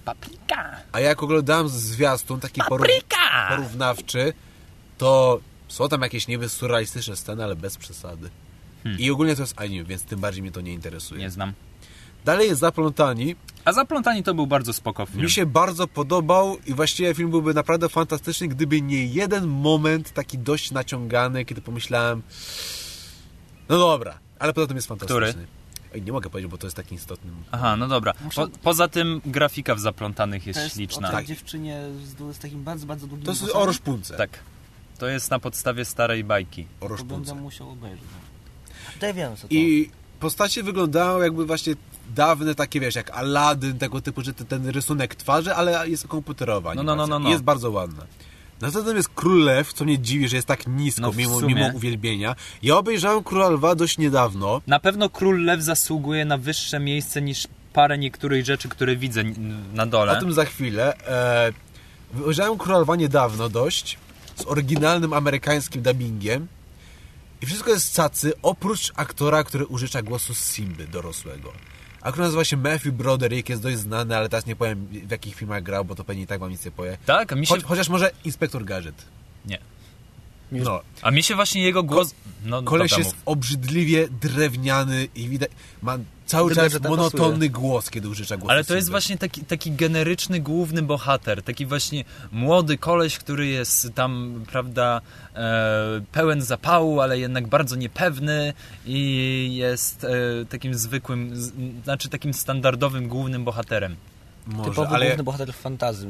[SPEAKER 2] Paprika!
[SPEAKER 1] A jak oglądałem zwiastun taki
[SPEAKER 2] Paprika!
[SPEAKER 1] porównawczy, to są tam jakieś niby surrealistyczne sceny, ale bez przesady. I ogólnie to jest anime, więc tym bardziej mnie to nie interesuje.
[SPEAKER 2] Nie znam.
[SPEAKER 1] Dalej jest Zaplątani.
[SPEAKER 2] A Zaplątani to był bardzo spoko film.
[SPEAKER 1] Mi się bardzo podobał i właściwie film byłby naprawdę fantastyczny, gdyby nie jeden moment taki dość naciągany, kiedy pomyślałem no dobra, ale poza tym jest fantastyczny. Ej, nie mogę powiedzieć, bo to jest taki istotny.
[SPEAKER 2] Aha, no dobra. Po, poza tym grafika w Zaplątanych jest,
[SPEAKER 3] To jest
[SPEAKER 2] śliczna.
[SPEAKER 3] o
[SPEAKER 1] Tak.
[SPEAKER 3] dziewczynie z, z takim bardzo, bardzo długim
[SPEAKER 1] To jest o Roszpunce.
[SPEAKER 2] Tak. To jest na podstawie starej bajki.
[SPEAKER 1] O
[SPEAKER 3] To
[SPEAKER 1] Roszpunce.
[SPEAKER 3] będę musiał obejrzeć. To ja wiem, co to.
[SPEAKER 1] I postacie wyglądają jakby właśnie dawne takie, wiesz, jak Aladdin, tego typu, że ten- rysunek twarzy, ale jest komputerowa
[SPEAKER 2] No, no, no, no, no.
[SPEAKER 1] I Jest bardzo ładna. Następnym jest Król Lew, co mnie dziwi, że jest tak nisko,
[SPEAKER 2] No,
[SPEAKER 1] mimo, mimo uwielbienia. Ja obejrzałem Króla Lwa dość niedawno.
[SPEAKER 2] Na pewno Król Lew zasługuje na wyższe miejsce niż parę niektórych rzeczy, które widzę na dole.
[SPEAKER 1] O tym za chwilę. E, Wyjrzałem Króla Lwa niedawno dość, z oryginalnym amerykańskim dubbingiem. I wszystko jest cacy, oprócz aktora, który użycza głosu Simby dorosłego. Aktor nazywa się Matthew Broderick, jest dość znany, ale teraz nie powiem w jakich filmach grał, bo to pewnie i tak wam nic nie powie.
[SPEAKER 2] Tak, mi się...
[SPEAKER 1] Cho chociaż może Inspektor Gadget.
[SPEAKER 2] Nie.
[SPEAKER 1] No,
[SPEAKER 2] A mi się właśnie jego głos... No,
[SPEAKER 1] koleś
[SPEAKER 2] dobra,
[SPEAKER 1] jest
[SPEAKER 2] mów.
[SPEAKER 1] obrzydliwie drewniany i widać, ma cały czas
[SPEAKER 4] Gadżeta
[SPEAKER 1] monotonny
[SPEAKER 4] pasuje.
[SPEAKER 1] głos, kiedy użycza głosu
[SPEAKER 2] Ale to jest właśnie taki, taki generyczny główny bohater, taki właśnie młody koleś, który jest tam, prawda, e, pełen zapału, ale jednak bardzo niepewny i jest e, takim zwykłym, z, znaczy takim standardowym głównym bohaterem.
[SPEAKER 1] Może,
[SPEAKER 4] Typowy
[SPEAKER 1] ale
[SPEAKER 4] główny bohater fantazy.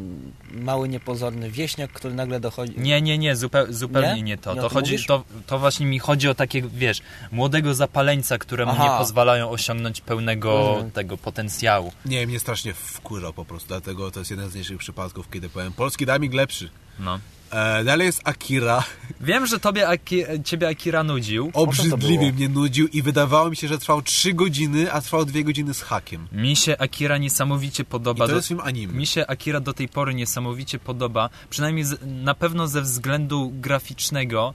[SPEAKER 4] Mały, niepozorny wieśniak, który nagle dochodzi...
[SPEAKER 2] Nie, nie, nie, zupeł, zupełnie
[SPEAKER 4] Nie?
[SPEAKER 2] nie, to.
[SPEAKER 4] Nie
[SPEAKER 2] To, chodzi, to, to właśnie mi chodzi o takie, wiesz, młodego zapaleńca, któremu
[SPEAKER 4] Aha.
[SPEAKER 2] nie pozwalają osiągnąć pełnego
[SPEAKER 4] Rozumiem.
[SPEAKER 2] tego potencjału.
[SPEAKER 1] nie, mnie strasznie wkurzał po prostu, dlatego to jest jeden z niższych przypadków, kiedy powiem, polski dubbing lepszy.
[SPEAKER 2] No.
[SPEAKER 1] E, dalej jest Akira.
[SPEAKER 2] Wiem, że tobie Aki, ciebie Akira nudził.
[SPEAKER 1] Obrzydliwie mnie nudził i wydawało mi się, że trwał 3 godziny, a trwał 2 godziny z hakiem.
[SPEAKER 2] Mi się Akira niesamowicie
[SPEAKER 1] I
[SPEAKER 2] podoba.
[SPEAKER 1] to
[SPEAKER 2] do-
[SPEAKER 1] jest film anime.
[SPEAKER 2] Mi się Akira do tej pory niesamowicie podoba, przynajmniej z, na pewno ze względu graficznego.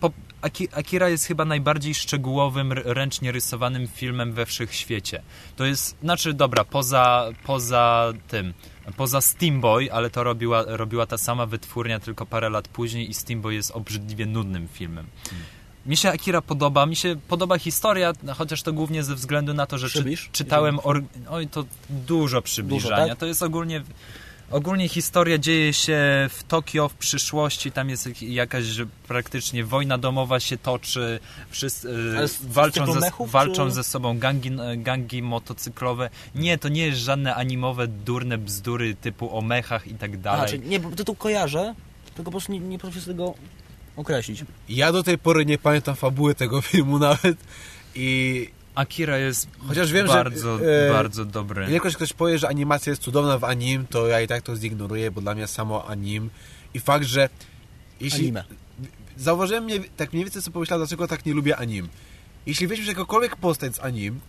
[SPEAKER 2] Po, Aki, Akira jest chyba najbardziej szczegółowym, ręcznie rysowanym filmem we wszechświecie. To jest, znaczy dobra, poza, poza tym, poza Steamboy, ale to robiła, robiła ta sama wytwórnia tylko parę lat później i Steamboy jest obrzydliwie nudnym filmem. Mi się Akira podoba, mi się podoba historia, chociaż to głównie ze względu na to, że czy, czytałem... Or... Oj, to dużo przybliżania.
[SPEAKER 4] tak?
[SPEAKER 2] To jest ogólnie... Ogólnie historia dzieje się w Tokio w przyszłości, tam jest jak- jakaś, że praktycznie wojna domowa się toczy, wszyscy
[SPEAKER 4] z- z
[SPEAKER 2] walczą,
[SPEAKER 4] cyklu
[SPEAKER 2] ze,
[SPEAKER 4] mechów,
[SPEAKER 2] walczą
[SPEAKER 4] czy-
[SPEAKER 2] ze sobą gangi, gangi motocyklowe. Nie, to nie jest żadne animowe, durne bzdury typu o mechach i tak dalej.
[SPEAKER 4] czyli nie, bo tytuł kojarzę, tylko po prostu nie, nie potrafię sobie tego określić.
[SPEAKER 1] Ja do tej pory nie pamiętam fabuły tego filmu nawet i
[SPEAKER 2] Akira jest
[SPEAKER 1] Chociaż wiem, że,
[SPEAKER 2] bardzo,
[SPEAKER 1] e,
[SPEAKER 2] bardzo dobry.
[SPEAKER 1] ilekroć ktoś powie, że animacja jest cudowna w anim, to ja i tak to zignoruję, bo dla mnie samo anim i fakt, że jeśli...
[SPEAKER 4] Anime.
[SPEAKER 1] Zauważyłem, mnie, tak mniej więcej sobie pomyślałem, dlaczego tak nie lubię anim. Jeśli weźmiesz jakąkolwiek postać z anim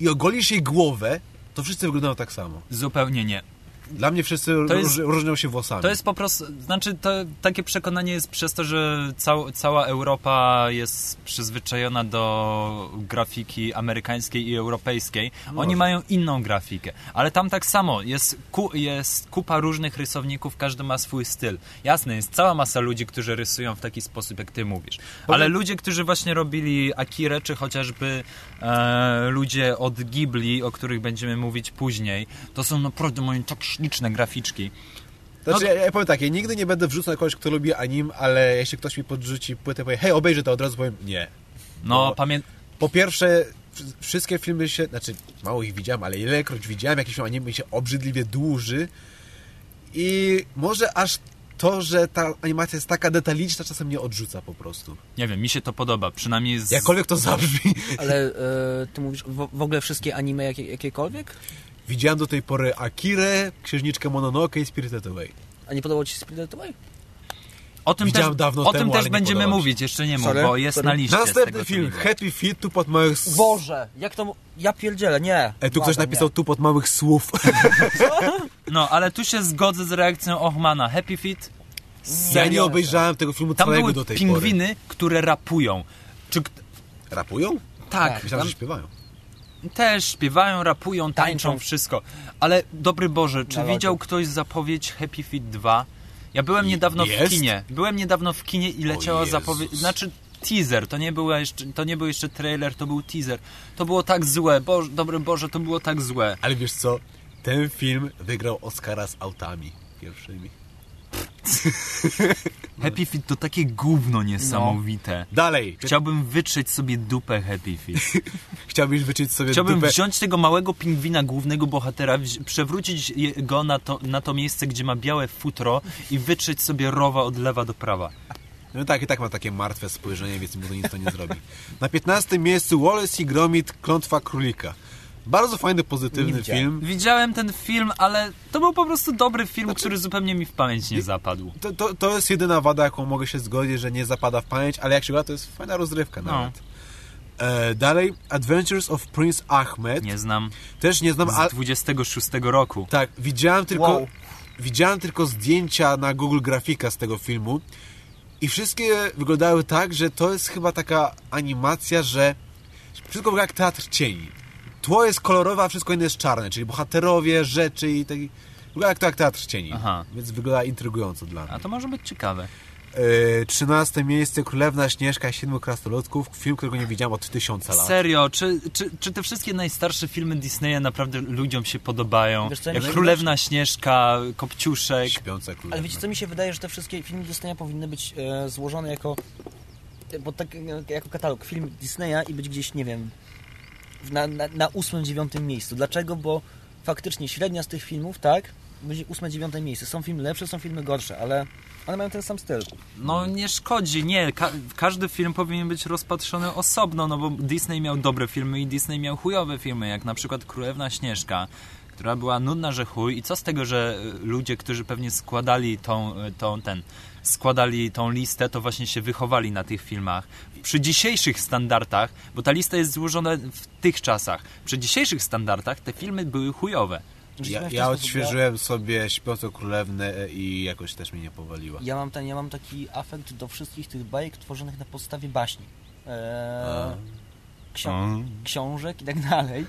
[SPEAKER 1] i ogolisz jej głowę to wszyscy wyglądają tak samo.
[SPEAKER 2] Zupełnie nie.
[SPEAKER 1] Dla mnie wszyscy
[SPEAKER 2] jest-
[SPEAKER 1] róż, różnią się włosami.
[SPEAKER 2] To jest po prostu, znaczy to, takie przekonanie jest przez to, że cał, cała Europa jest przyzwyczajona do grafiki amerykańskiej i europejskiej. Oni
[SPEAKER 1] Może.
[SPEAKER 2] mają inną grafikę, ale tam tak samo, jest, ku, jest kupa różnych rysowników, każdy ma swój styl. Jasne, jest cała masa ludzi, którzy rysują w taki sposób, jak ty mówisz. Ale ludzie, którzy właśnie robili Akirę, czy chociażby e, ludzie od Ghibli, o których będziemy mówić później, to są naprawdę moje tak śliczne graficzki.
[SPEAKER 1] Znaczy,
[SPEAKER 2] No-
[SPEAKER 1] ja, ja powiem tak, ja nigdy nie będę wrzucał na kogoś, kto lubi anim, ale jeśli ktoś mi podrzuci płytę, powie, hej, obejrzę to, od razu powiem, nie.
[SPEAKER 2] No,
[SPEAKER 1] No.
[SPEAKER 2] pamię...
[SPEAKER 1] Po pierwsze, wsz- wszystkie filmy się, znaczy, mało ich widziałem, ale ilekroć widziałem, jakiś film anime się obrzydliwie dłuży i może aż to, że ta animacja jest taka detaliczna, czasem mnie odrzuca po prostu.
[SPEAKER 2] Nie wiem, mi się to podoba, przynajmniej z...
[SPEAKER 1] Jakkolwiek to zabrzmi.
[SPEAKER 4] Ale e, ty mówisz w, w ogóle wszystkie anime jakie, jakiekolwiek?
[SPEAKER 1] Widziałem do tej pory Akirę, Księżniczkę Mononoke i Spirited Away.
[SPEAKER 4] A nie podobało ci się Spirited Away?
[SPEAKER 2] O tym
[SPEAKER 1] Widziałem
[SPEAKER 2] też,
[SPEAKER 1] dawno
[SPEAKER 2] o
[SPEAKER 1] temu,
[SPEAKER 2] tym też
[SPEAKER 1] nie
[SPEAKER 2] będziemy
[SPEAKER 1] podobał
[SPEAKER 2] mówić, jeszcze nie mów,
[SPEAKER 4] Sorry,
[SPEAKER 2] bo jest
[SPEAKER 4] sorry.
[SPEAKER 2] na liście.
[SPEAKER 1] Następny film. Happy Feet, tu pod małych...
[SPEAKER 4] Boże, jak to... Ja pierdzielę, nie.
[SPEAKER 1] E, tu ktoś napisał tu pod małych słów.
[SPEAKER 2] No, ale tu się zgodzę z reakcją Ochmana. Happy Feet,
[SPEAKER 1] Ja nie obejrzałem tego filmu
[SPEAKER 2] tam
[SPEAKER 1] całego do tej
[SPEAKER 2] pingwiny, które rapują. Czy...
[SPEAKER 1] pory. Rapują?
[SPEAKER 2] Tak,
[SPEAKER 1] Myślałem,
[SPEAKER 2] tam
[SPEAKER 1] że śpiewają.
[SPEAKER 2] Też śpiewają, rapują, tańczą,
[SPEAKER 4] Tańczą.
[SPEAKER 2] wszystko. Ale dobry Boże, czy widział ktoś zapowiedź Happy Feet 2? Ja byłem niedawno w kinie. Byłem niedawno w kinie i leciała zapowiedź. Znaczy teaser, to nie, była jeszcze, to nie był jeszcze trailer, to był teaser. To było tak złe, Boże, dobry Boże, to było tak złe.
[SPEAKER 1] Ale wiesz co? Ten film wygrał Oscara z autami pierwszymi.
[SPEAKER 2] Happy Feet to takie gówno niesamowite.
[SPEAKER 1] Dalej.
[SPEAKER 2] Chciałbym wytrzeć sobie dupę Happy Feet.
[SPEAKER 1] Chciałbyś wyczyć sobie
[SPEAKER 2] Chciałbym
[SPEAKER 1] dupę.
[SPEAKER 2] wziąć tego małego pingwina, głównego bohatera, przewrócić go na to, na to miejsce, gdzie ma białe futro i wytrzeć sobie rowa od lewa do prawa.
[SPEAKER 1] No tak, i tak ma takie martwe spojrzenie, więc mu to nic to nie zrobi. Na 15 miejscu Wallace i Gromit, Klątwa Królika. Bardzo fajny, pozytywny
[SPEAKER 4] widziałem.
[SPEAKER 1] film.
[SPEAKER 2] Widziałem ten film, ale to był po prostu dobry film, który zupełnie mi w pamięć nie zapadł.
[SPEAKER 1] To, to, to jest jedyna wada, jaką mogę się zgodzić, że nie zapada w pamięć, ale jak się gra, to jest fajna rozrywka
[SPEAKER 2] No.
[SPEAKER 1] nawet. E, dalej, Adventures of Prince Ahmed.
[SPEAKER 2] Nie znam.
[SPEAKER 1] Też nie znam, ale
[SPEAKER 2] Z 26 roku.
[SPEAKER 1] tak, widziałem tylko,
[SPEAKER 4] Wow.
[SPEAKER 1] widziałem tylko zdjęcia na Google Grafika z tego filmu i wszystkie wyglądały tak, że to jest chyba taka animacja, że wszystko wygląda jak teatr cieni. Tło jest kolorowe, a wszystko inne jest czarne, czyli bohaterowie, rzeczy i taki... Wygląda jak to jak teatr cieni,
[SPEAKER 2] Aha.
[SPEAKER 1] więc wygląda intrygująco dla mnie.
[SPEAKER 2] A to może być ciekawe.
[SPEAKER 1] E, 13 miejsce Królewna Śnieżka Siedmiu Krasnoludków, film, którego nie widziałem od tysiąca lat.
[SPEAKER 2] Serio, czy, czy, czy te wszystkie najstarsze filmy Disneya naprawdę ludziom się podobają?
[SPEAKER 4] Wiesz co,
[SPEAKER 2] Jak
[SPEAKER 4] ja
[SPEAKER 2] Królewna Śnieżka, Kopciuszek.
[SPEAKER 1] Śpiąca Królewna.
[SPEAKER 4] Ale wiecie co, mi się wydaje, że te wszystkie filmy Disneya powinny być e, złożone jako bo tak, e, jako katalog film Disneya i być gdzieś, nie wiem, na, na, na ósmym, dziewiątym miejscu. Dlaczego? Bo faktycznie średnia z tych filmów, tak, będzie ósme, dziewiąte miejsce. Są filmy lepsze, są filmy gorsze, ale one mają ten sam styl.
[SPEAKER 2] No nie szkodzi, nie. Ka każdy film powinien być rozpatrzony osobno, no bo Disney miał dobre filmy i Disney miał chujowe filmy, jak na przykład Królewna Śnieżka, która była nudna, że chuj. I co z tego, że ludzie, którzy pewnie składali tą, y, tą ten, składali tą listę, to właśnie się wychowali na tych filmach. Przy dzisiejszych standardach, bo ta lista jest złożona w tych czasach, przy dzisiejszych standardach te filmy były chujowe.
[SPEAKER 1] Ja,
[SPEAKER 4] ten
[SPEAKER 1] ja
[SPEAKER 4] sposób,
[SPEAKER 1] odświeżyłem sobie Śpiącą Królewnę i jakoś też mnie nie powaliła.
[SPEAKER 4] Ja mam, ten, ja mam taki afekt do wszystkich tych bajek tworzonych na podstawie baśni. Eee, ksią- książek i tak dalej.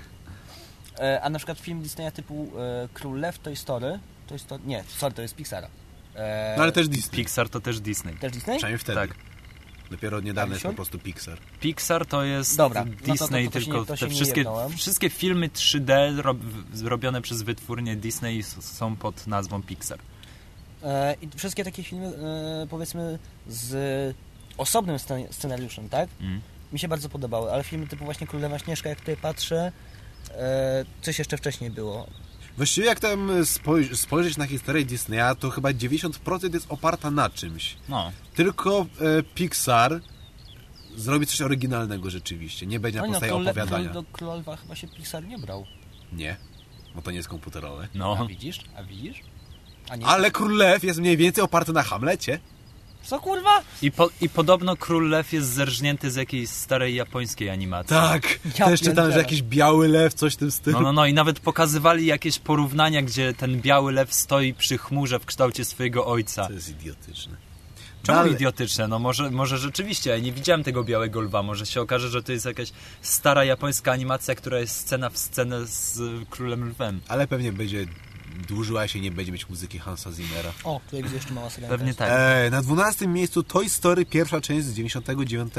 [SPEAKER 4] E, a na przykład film Disneya typu e, Król Lew, Toy Story, Toy Story, nie, sorry, to jest Pixara. E,
[SPEAKER 1] No ale też Disney.
[SPEAKER 2] Pixar to też Disney.
[SPEAKER 4] Też Disney?
[SPEAKER 1] Przynajmniej wtedy.
[SPEAKER 2] Tak.
[SPEAKER 1] Dopiero niedawno jest po prostu Pixar.
[SPEAKER 2] Pixar to jest
[SPEAKER 4] Dobra, no to- to-
[SPEAKER 2] Disney,
[SPEAKER 4] to
[SPEAKER 2] tylko
[SPEAKER 4] nie-
[SPEAKER 2] te wszystkie, wszystkie filmy 3D rob, zrobione przez wytwórnię Disney są pod nazwą Pixar.
[SPEAKER 4] E, I wszystkie takie filmy, e, powiedzmy, z osobnym scen- scenariuszem, tak?
[SPEAKER 2] Mm.
[SPEAKER 4] Mi się bardzo podobały, ale filmy typu właśnie Królewa Śnieżka, jak tutaj patrzę, e, coś jeszcze wcześniej było.
[SPEAKER 1] Właściwie jak tam spoj- spojrzeć na historię Disneya, to chyba 90% jest oparta na czymś.
[SPEAKER 2] No,
[SPEAKER 1] Tylko e, Pixar zrobi coś oryginalnego rzeczywiście. Nie będzie na
[SPEAKER 4] no,
[SPEAKER 1] podstawie
[SPEAKER 4] Króle-
[SPEAKER 1] opowiadania.
[SPEAKER 4] Do Królewa chyba się Pixar nie brał.
[SPEAKER 1] Nie, bo to nie jest komputerowe.
[SPEAKER 4] A
[SPEAKER 2] no.
[SPEAKER 4] widzisz? A widzisz? A nie?
[SPEAKER 1] Ale Król Lew jest mniej więcej oparty na Hamlecie.
[SPEAKER 3] Co kurwa?
[SPEAKER 2] I, po, I podobno Król Lew jest zerżnięty z jakiejś starej japońskiej animacji.
[SPEAKER 1] Tak,
[SPEAKER 3] Ja
[SPEAKER 1] też czytałem, że jakiś biały lew, coś w tym stylu.
[SPEAKER 2] No, no, no i nawet pokazywali jakieś porównania, gdzie ten biały lew stoi przy chmurze w kształcie swojego ojca.
[SPEAKER 1] To jest idiotyczne.
[SPEAKER 2] Czemu
[SPEAKER 1] ale-
[SPEAKER 2] idiotyczne? No może, może rzeczywiście, ja nie widziałem tego białego lwa, może się okaże, że to jest jakaś stara japońska animacja, która jest scena w scenę z Królem Lwem.
[SPEAKER 1] Ale pewnie będzie dłużyła się, nie będzie mieć muzyki Hansa Zimmera.
[SPEAKER 3] O, tutaj widzę jeszcze mała syrenka.
[SPEAKER 2] Pewnie tak.
[SPEAKER 1] E, na 12 miejscu Toy Story, pierwsza część z 99,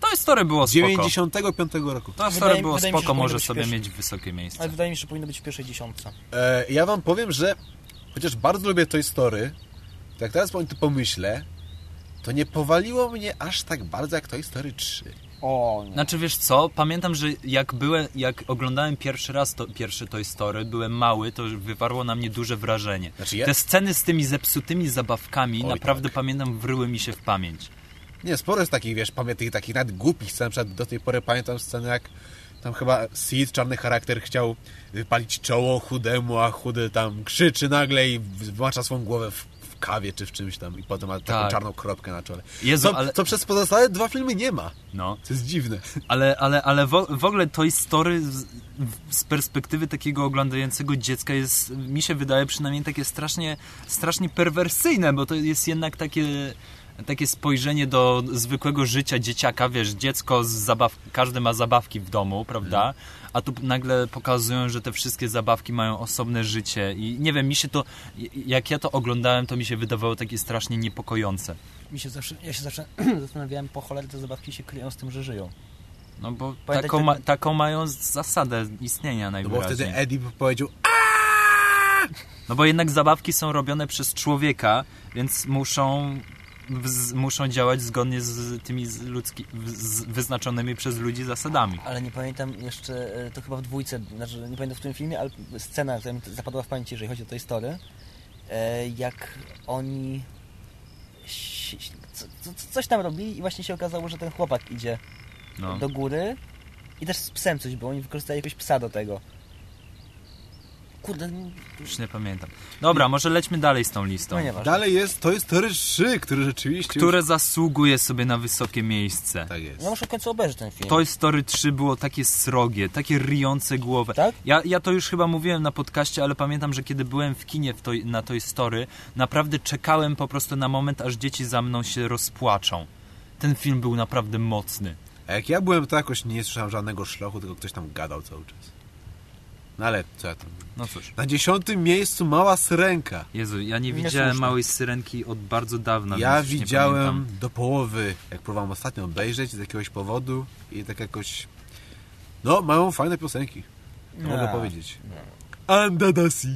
[SPEAKER 2] To story było spoko.
[SPEAKER 1] 95 roku.
[SPEAKER 2] To
[SPEAKER 3] Wydaje-
[SPEAKER 2] story było
[SPEAKER 3] wydaje się, że
[SPEAKER 2] spoko,
[SPEAKER 3] powinno
[SPEAKER 2] może sobie
[SPEAKER 3] pierwszy.
[SPEAKER 2] mieć wysokie miejsce.
[SPEAKER 3] Ale wydaje mi się, że powinno być w pierwszej dziesiątce.
[SPEAKER 1] E, ja wam powiem, że chociaż bardzo lubię Toy Story, to jak teraz po- to pomyślę, to nie powaliło mnie aż tak bardzo jak Toy Story 3.
[SPEAKER 3] O, nie.
[SPEAKER 2] Znaczy wiesz co, pamiętam, że jak byłem, jak oglądałem pierwszy raz to, pierwszy Toy Story, byłem mały, to wywarło na mnie duże wrażenie.
[SPEAKER 1] Znaczy ja-
[SPEAKER 2] Te sceny z tymi zepsutymi zabawkami,
[SPEAKER 1] Oj,
[SPEAKER 2] naprawdę
[SPEAKER 1] tak.
[SPEAKER 2] pamiętam, wryły mi się w pamięć.
[SPEAKER 1] Nie, sporo jest takich, wiesz, pamiętnych, takich nawet głupich scen. Na przykład do tej pory pamiętam scenę, jak tam chyba Sid, czarny charakter, chciał wypalić czoło chudemu, a chudy tam krzyczy nagle i włącza swoją głowę w kawie czy w czymś tam i potem ma taką
[SPEAKER 2] Tak.
[SPEAKER 1] czarną kropkę na czole.
[SPEAKER 2] Jezu,
[SPEAKER 1] co,
[SPEAKER 2] ale-
[SPEAKER 1] co przez pozostałe dwa filmy nie ma.
[SPEAKER 2] No.
[SPEAKER 1] To jest dziwne.
[SPEAKER 2] Ale, ale, ale w, w ogóle Toy Story z, z perspektywy takiego oglądającego dziecka jest, mi się wydaje przynajmniej takie strasznie, strasznie perwersyjne, bo to jest jednak takie, takie spojrzenie do zwykłego życia dzieciaka, wiesz, dziecko z zabaw, każdy ma zabawki w domu, prawda? A tu nagle pokazują, że te wszystkie zabawki mają osobne życie i nie wiem, mi się to, jak ja to oglądałem, to mi się wydawało takie strasznie niepokojące.
[SPEAKER 3] Mi się zawsze, ja się zawsze zastanawiałem, po cholerę te zabawki się kryją z tym, że żyją.
[SPEAKER 2] No bo
[SPEAKER 3] Pamiętaj
[SPEAKER 2] taką, ma, taką mają zasadę istnienia
[SPEAKER 1] No bo
[SPEAKER 2] najwyraźniej.
[SPEAKER 1] wtedy Eddie powiedział,
[SPEAKER 2] No bo jednak zabawki są robione przez człowieka, więc muszą, muszą działać zgodnie z tymi ludzki, z wyznaczonymi przez ludzi zasadami.
[SPEAKER 3] Ale nie pamiętam jeszcze, e, to chyba w dwójce, znaczy nie pamiętam w którym filmie, ale scena, która mi zapadła w pamięci, jeżeli chodzi o tej story, e, jak oni coś tam robili i właśnie się okazało, że ten chłopak idzie
[SPEAKER 2] No.
[SPEAKER 3] do góry i też z psem coś było, oni wykorzystali jakiegoś psa do tego. Kurde,
[SPEAKER 2] Już nie pamiętam. Dobra, może lećmy dalej z tą listą.
[SPEAKER 3] no
[SPEAKER 1] dalej jest Toy Story 3, który rzeczywiście...
[SPEAKER 2] Które zasługuje sobie na wysokie miejsce.
[SPEAKER 1] Już... Tak jest.
[SPEAKER 3] Ja muszę w końcu obejrzeć ten film.
[SPEAKER 2] Toy Story 3 było takie srogie, takie ryjące głowę.
[SPEAKER 3] Tak?
[SPEAKER 2] Ja, ja to już chyba mówiłem na podcaście, ale pamiętam, że kiedy byłem w kinie w toj, na Toy Story, naprawdę czekałem po prostu na moment, aż dzieci za mną się rozpłaczą. Ten film był naprawdę mocny.
[SPEAKER 1] A jak ja byłem, to jakoś nie słyszałem żadnego szlochu, tylko ktoś tam gadał cały czas. No ale co ja tam...
[SPEAKER 2] No cóż.
[SPEAKER 1] Na dziesiątym miejscu Mała Syrenka.
[SPEAKER 2] Jezu, ja nie
[SPEAKER 3] Nie
[SPEAKER 2] widziałem
[SPEAKER 3] słuszne.
[SPEAKER 2] Małej Syrenki od bardzo dawna,
[SPEAKER 1] Ja widziałem do połowy, jak próbowałem ostatnio obejrzeć z jakiegoś powodu i tak jakoś... No, mają fajne piosenki, to mogę powiedzieć. Sea.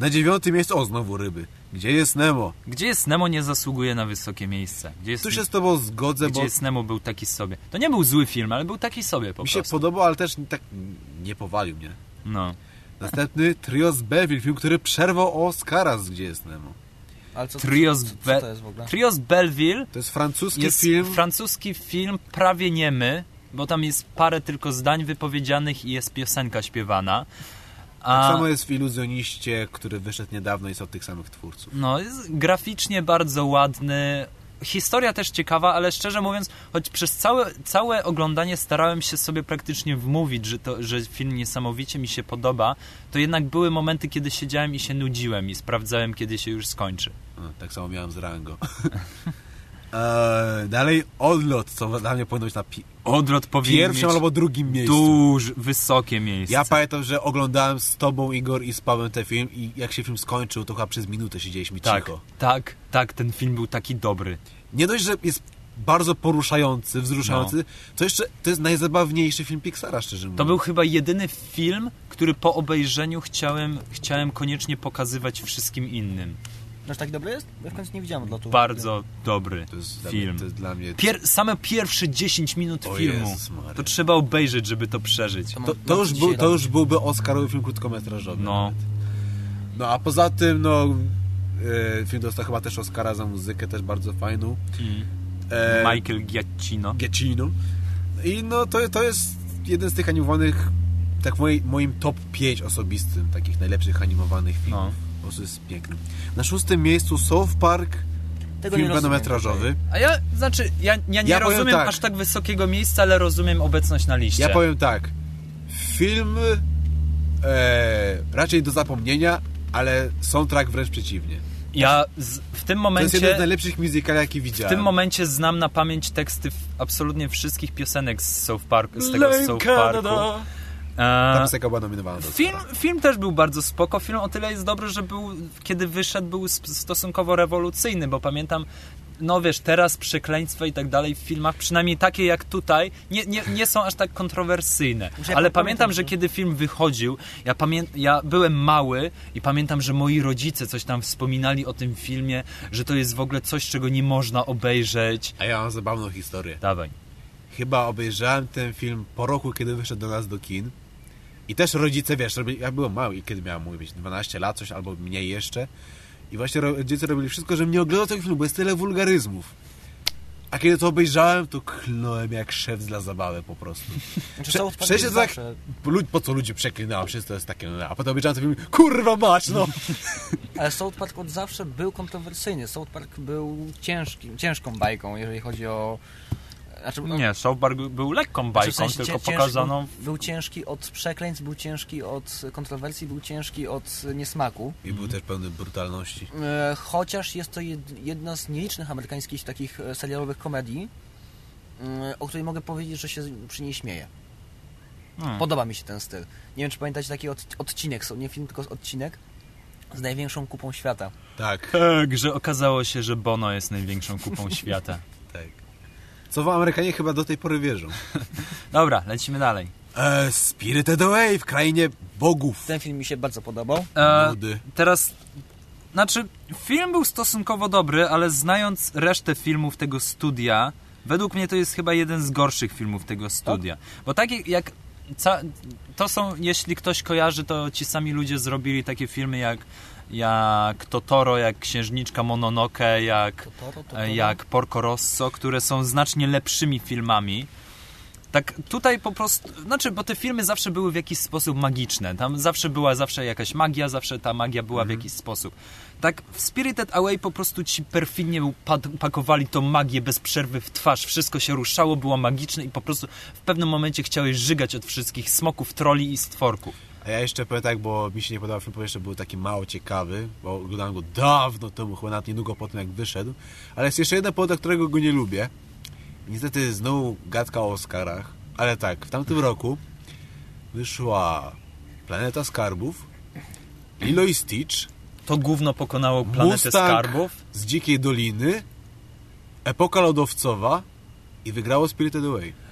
[SPEAKER 1] Na dziewiątym miejscu, o znowu ryby. Gdzie jest Nemo?
[SPEAKER 2] Gdzie jest Nemo nie zasługuje na wysokie miejsce. Gdzie jest,
[SPEAKER 1] Tu się z tobą zgodzę,
[SPEAKER 2] gdzie
[SPEAKER 1] bo
[SPEAKER 2] jest Nemo był taki sobie. To nie był zły film, ale był taki sobie po
[SPEAKER 1] mi się
[SPEAKER 2] prostu.
[SPEAKER 1] podobał, ale też tak nie powalił mnie.
[SPEAKER 2] No.
[SPEAKER 1] Następny Trio z Belleville, film, który przerwał Oscara z Gdzie jest Nemo.
[SPEAKER 3] Ale co,
[SPEAKER 2] Trio
[SPEAKER 3] co, to jest w ogóle?
[SPEAKER 2] Trios Belleville
[SPEAKER 1] To jest francuski
[SPEAKER 2] jest
[SPEAKER 1] film.
[SPEAKER 2] francuski film prawie niemy, bo tam jest parę tylko zdań wypowiedzianych i jest piosenka śpiewana. A,
[SPEAKER 1] Tak samo jest w Iluzjoniście, który wyszedł niedawno i jest od tych samych twórców.
[SPEAKER 2] No, jest graficznie bardzo ładny. Historia też ciekawa, ale szczerze mówiąc, choć przez całe, całe oglądanie starałem się sobie praktycznie wmówić, że, to, że film niesamowicie mi się podoba, to jednak były momenty, kiedy siedziałem i się nudziłem i sprawdzałem, kiedy się już skończy.
[SPEAKER 1] A, tak samo miałem z Rango. eee, dalej Odlot, co dla mnie powinno być na pi-
[SPEAKER 2] Odwrot powinien
[SPEAKER 1] pierwszym albo drugim miejscu.
[SPEAKER 2] duż, wysokie miejsce.
[SPEAKER 1] Ja pamiętam, że oglądałem z tobą, Igor, i z Pawłem ten film i jak się film skończył, to chyba przez minutę siedzieliśmy
[SPEAKER 2] tak,
[SPEAKER 1] cicho.
[SPEAKER 2] tak, tak, ten film był taki dobry.
[SPEAKER 1] Nie dość, że jest bardzo poruszający, wzruszający, to jeszcze to jest najzabawniejszy film Pixara, szczerze mówiąc.
[SPEAKER 2] To był chyba jedyny film, który po obejrzeniu chciałem, chciałem koniecznie pokazywać wszystkim innym.
[SPEAKER 3] Noż tak dobry jest? Ja w końcu nie widziałem odlotu.
[SPEAKER 2] Bardzo dobry
[SPEAKER 1] to jest, dla
[SPEAKER 2] film.
[SPEAKER 1] Mnie, to jest dla mnie...
[SPEAKER 2] Pier same pierwsze 10 minut
[SPEAKER 1] O
[SPEAKER 2] filmu.
[SPEAKER 1] Jezus.
[SPEAKER 2] To trzeba obejrzeć, żeby to przeżyć.
[SPEAKER 3] To
[SPEAKER 1] To, już był, to już byłby Oscarowy film krótkometrażowy.
[SPEAKER 2] No.
[SPEAKER 1] nawet. No a poza tym, no, e, film dostał chyba też Oscara za muzykę, też bardzo fajną. E,
[SPEAKER 2] Michael Giacchino.
[SPEAKER 1] Giacchino. I no to, to jest jeden z tych animowanych, tak moim, moim top 5 osobistym, takich najlepszych animowanych filmów.
[SPEAKER 2] No.
[SPEAKER 1] Po prostu jest piękny. Na szóstym miejscu South Park,
[SPEAKER 4] Tego
[SPEAKER 1] film pełnometrażowy.
[SPEAKER 2] A ja, znaczy, ja, ja nie
[SPEAKER 1] Ja powiem
[SPEAKER 2] rozumiem
[SPEAKER 1] tak.
[SPEAKER 2] aż tak wysokiego miejsca, ale rozumiem obecność na liście.
[SPEAKER 1] Ja powiem tak. Film e, raczej do zapomnienia, ale soundtrack wręcz przeciwnie.
[SPEAKER 2] Ja z, w tym
[SPEAKER 1] To jest jeden z
[SPEAKER 2] momencie...
[SPEAKER 1] najlepszych musicali, jaki
[SPEAKER 2] W
[SPEAKER 1] widziałem.
[SPEAKER 2] tym momencie znam na pamięć teksty w absolutnie wszystkich piosenek z South Park, z tego South Parku.
[SPEAKER 1] Ta piosenka była nominowana do
[SPEAKER 2] Film, film też był bardzo spoko. Film o tyle jest dobry, że był, kiedy wyszedł, był stosunkowo rewolucyjny, bo pamiętam, no wiesz, teraz przekleństwa i tak dalej w filmach, przynajmniej takie jak tutaj, nie, nie, nie są aż tak kontrowersyjne.
[SPEAKER 4] Ja
[SPEAKER 2] Ale
[SPEAKER 4] pamiętam,
[SPEAKER 2] że- kiedy film wychodził, ja, pamię- ja byłem mały i pamiętam, że moi rodzice coś tam wspominali o tym filmie, że to jest w ogóle coś, czego nie można obejrzeć.
[SPEAKER 1] A ja mam zabawną historię.
[SPEAKER 2] Dawaj.
[SPEAKER 1] Chyba obejrzałem ten film po roku, kiedy wyszedł do nas do kin. I też rodzice, wiesz, robili, ja byłem mały, kiedy miałem, być 12 lat, coś albo mniej jeszcze. I właśnie rodzice robili wszystko, żebym nie oglądał tego filmu, bo jest tyle wulgaryzmów. A kiedy to obejrzałem, to klnąłem jak szef dla zabawy po prostu.
[SPEAKER 4] Znaczy,
[SPEAKER 1] Prze- przecież tak-
[SPEAKER 4] zawsze-
[SPEAKER 1] Po, co ludzie przeklinają, wszystko jest takie, no, a potem obejrzałem ten film, kurwa mać, no!
[SPEAKER 4] Ale South Park od zawsze był kontrowersyjny. South Park był ciężki, ciężką bajką, jeżeli chodzi o... Znaczy,
[SPEAKER 2] Nie, South Park był lekką
[SPEAKER 4] znaczy,
[SPEAKER 2] bajką,
[SPEAKER 4] w sensie
[SPEAKER 2] tylko pokazaną...
[SPEAKER 4] Był ciężki od przekleństw, był ciężki od kontrowersji, był ciężki od niesmaku.
[SPEAKER 1] I był też pełny brutalności.
[SPEAKER 4] E, Chociaż jest to jed- jedna z nielicznych amerykańskich takich e, serialowych komedii, e, o której mogę powiedzieć, że się przy niej śmieję.
[SPEAKER 2] Hmm.
[SPEAKER 4] Podoba mi się ten styl. Nie wiem, czy pamiętacie taki od, odcinek, nie film, tylko odcinek z największą kupą świata.
[SPEAKER 1] Tak,
[SPEAKER 2] Tak, że okazało się, że Bono jest największą kupą świata.
[SPEAKER 1] tak. Co w Amerykanie chyba do tej pory wierzą.
[SPEAKER 2] Dobra, lecimy dalej.
[SPEAKER 1] E, Spirited Away w krainie bogów.
[SPEAKER 4] Ten film mi się bardzo podobał.
[SPEAKER 2] E,
[SPEAKER 1] Nudy.
[SPEAKER 2] teraz, znaczy, film był stosunkowo dobry, ale znając resztę filmów tego studia, według mnie to jest chyba jeden z gorszych filmów tego studia. Bo takie jak. Ca, to są, jeśli ktoś kojarzy, to ci sami ludzie zrobili takie filmy jak, jak Totoro, jak Księżniczka Mononoke, jak
[SPEAKER 4] Totoro, Totoro.
[SPEAKER 2] e, jak Porco Rosso, które są znacznie lepszymi filmami. Tak tutaj po prostu, znaczy, bo te filmy zawsze były w jakiś sposób magiczne. Tam zawsze była zawsze jakaś magia, zawsze ta magia była w jakiś sposób. Tak w Spirited Away po prostu ci perfidnie pakowali tą magię bez przerwy w twarz. Wszystko się ruszało, było magiczne i po prostu w pewnym momencie chciałeś żygać od wszystkich smoków, troli i stworków.
[SPEAKER 1] A ja jeszcze powiem tak, bo mi się nie podobał film, bo jeszcze był taki mało ciekawy, bo oglądałem go dawno temu, chyba nawet niedługo po tym jak wyszedł. Ale jest jeszcze jeden powód, dla którego go nie lubię. Niestety znowu gadka o Oscarach, ale tak, w tamtym roku wyszła Planeta Skarbów, Lilo i Stitch,
[SPEAKER 2] To gówno pokonało planetę
[SPEAKER 1] Mustang
[SPEAKER 2] skarbów.
[SPEAKER 1] z Dzikiej Doliny, Epoka Lodowcowa i wygrało Spirited Away.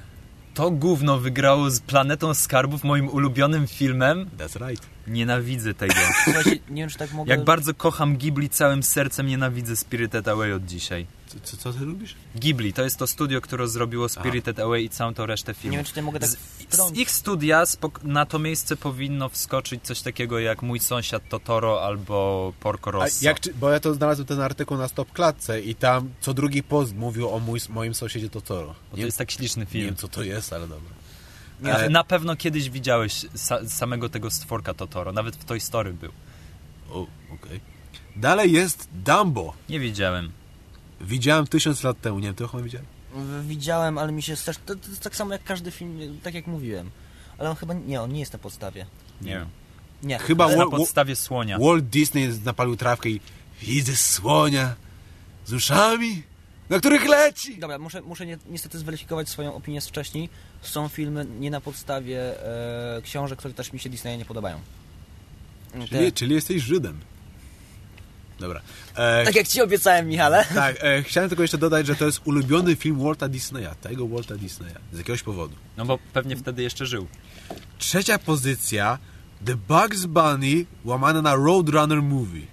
[SPEAKER 2] To gówno wygrało z Planetą Skarbów, moim ulubionym filmem.
[SPEAKER 1] That's right.
[SPEAKER 2] Nienawidzę tego.
[SPEAKER 4] Słuchajcie, nie wiem, czy tak mogę...
[SPEAKER 2] Jak bardzo kocham Ghibli całym sercem, nienawidzę Spirited Away od dzisiaj.
[SPEAKER 1] Co, co, ty lubisz?
[SPEAKER 2] Ghibli to jest to studio, które zrobiło Spirited Away i całą tą resztę
[SPEAKER 4] Nie
[SPEAKER 2] filmów.
[SPEAKER 4] wiem, czy tutaj mogę tak
[SPEAKER 2] Z, z ich studia spok- na to miejsce powinno wskoczyć coś takiego jak Mój sąsiad Totoro albo Porco
[SPEAKER 1] A
[SPEAKER 2] Rosso.
[SPEAKER 1] jak, bo ja to znalazłem ten artykuł na Stop Klatce i tam co drugi post mówił o mój, moim sąsiedzie Totoro.
[SPEAKER 2] Bo to
[SPEAKER 1] Nie,
[SPEAKER 2] jest tak śliczny
[SPEAKER 1] nie
[SPEAKER 2] film.
[SPEAKER 1] wiem co to jest, ale dobra.
[SPEAKER 2] Nie,
[SPEAKER 1] Ale-
[SPEAKER 2] Na pewno kiedyś widziałeś sa- samego tego stworka Totoro, nawet w Toy Story był.
[SPEAKER 1] O, okej. Dalej jest Dumbo.
[SPEAKER 2] Nie widziałem.
[SPEAKER 1] Widziałem tysiąc lat temu, nie wiem, ty chyba widziałem?
[SPEAKER 4] Widziałem, ale mi się też... To, to jest tak samo jak każdy film, tak jak mówiłem. Ale on chyba... Nie, on nie jest na podstawie.
[SPEAKER 2] Nie wiem.
[SPEAKER 4] Nie.
[SPEAKER 1] Chyba
[SPEAKER 2] Ale
[SPEAKER 1] Wa-
[SPEAKER 2] na podstawie słonia.
[SPEAKER 1] Walt Disney napalił trawkę i widzę słonia z uszami, na których leci.
[SPEAKER 4] Dobra, muszę, muszę ni- niestety zweryfikować swoją opinię z wcześniej. Są filmy nie na podstawie e, książek, które też mi się Disneya nie podobają. Te,
[SPEAKER 1] Czyli, czyli jesteś Żydem. Dobra. E,
[SPEAKER 4] Tak jak ci obiecałem, Michale.
[SPEAKER 1] tak, e, chciałem tylko jeszcze dodać, że to jest ulubiony film Walta Disneya, tego Walta Disneya, z jakiegoś powodu.
[SPEAKER 2] No bo pewnie wtedy jeszcze żył.
[SPEAKER 1] Trzecia pozycja The Bugs Bunny łamane na Roadrunner Movie.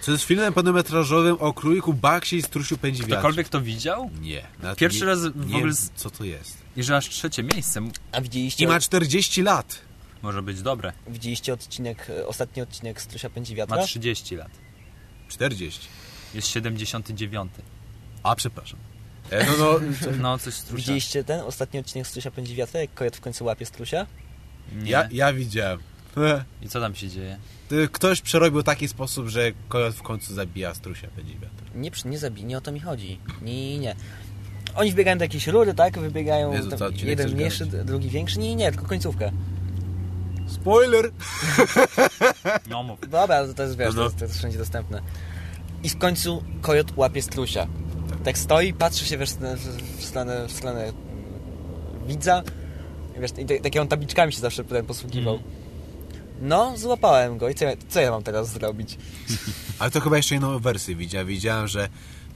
[SPEAKER 1] Co jest filmem pełnometrażowym o króliku Bugsie i strusiu pędzi wiatr.
[SPEAKER 2] Ktokolwiek to widział?
[SPEAKER 1] Nie.
[SPEAKER 2] Pierwszy
[SPEAKER 1] nie,
[SPEAKER 2] raz w
[SPEAKER 1] nie
[SPEAKER 2] ogóle z-
[SPEAKER 1] co to jest.
[SPEAKER 2] I że aż trzecie miejsce
[SPEAKER 4] A widzieliście,
[SPEAKER 1] I ma 40 lat.
[SPEAKER 2] może być dobre.
[SPEAKER 4] widzieliście odcinek, ostatni odcinek Strusia Pędzi Wiatra?
[SPEAKER 2] Ma 30 lat.
[SPEAKER 1] 40.
[SPEAKER 2] Jest 79.
[SPEAKER 1] A, przepraszam. E, no, no,
[SPEAKER 2] No, coś strusia.
[SPEAKER 4] Widzieliście ten ostatni odcinek Strusia Pędzi Wiatra, jak kojet w końcu łapie Strusia?
[SPEAKER 2] Nie.
[SPEAKER 1] ja, ja widziałem.
[SPEAKER 2] I co tam się dzieje?
[SPEAKER 1] Ktoś przerobił taki sposób, że kojot w końcu zabija strusia, będzie wiatr.
[SPEAKER 4] Nie, nie zabij, nie o to mi chodzi. Nie, nie. Oni wybiegają do jakiejś rury, tak? Wybiegają
[SPEAKER 1] Jezu,
[SPEAKER 4] tam
[SPEAKER 1] co
[SPEAKER 4] jeden mniejszy,
[SPEAKER 1] gadać?
[SPEAKER 4] drugi większy. Nie, nie, tylko końcówkę.
[SPEAKER 1] Spoiler!
[SPEAKER 2] No mów.
[SPEAKER 4] Dobra, to jest, wiesz,
[SPEAKER 1] No,
[SPEAKER 4] to, jest, to jest wszędzie dostępne. I w końcu kojot łapie strusia. Tak stoi, patrzy się wiesz, w, stronę, w stronę mm, widza. Wiesz, i te, takie on tabliczkami się zawsze potem posługiwał.
[SPEAKER 1] Mhm.
[SPEAKER 4] No, złapałem go i co, ja- co ja mam teraz zrobić?
[SPEAKER 1] Ale to chyba jeszcze inną wersję widziałem. Widziałem, że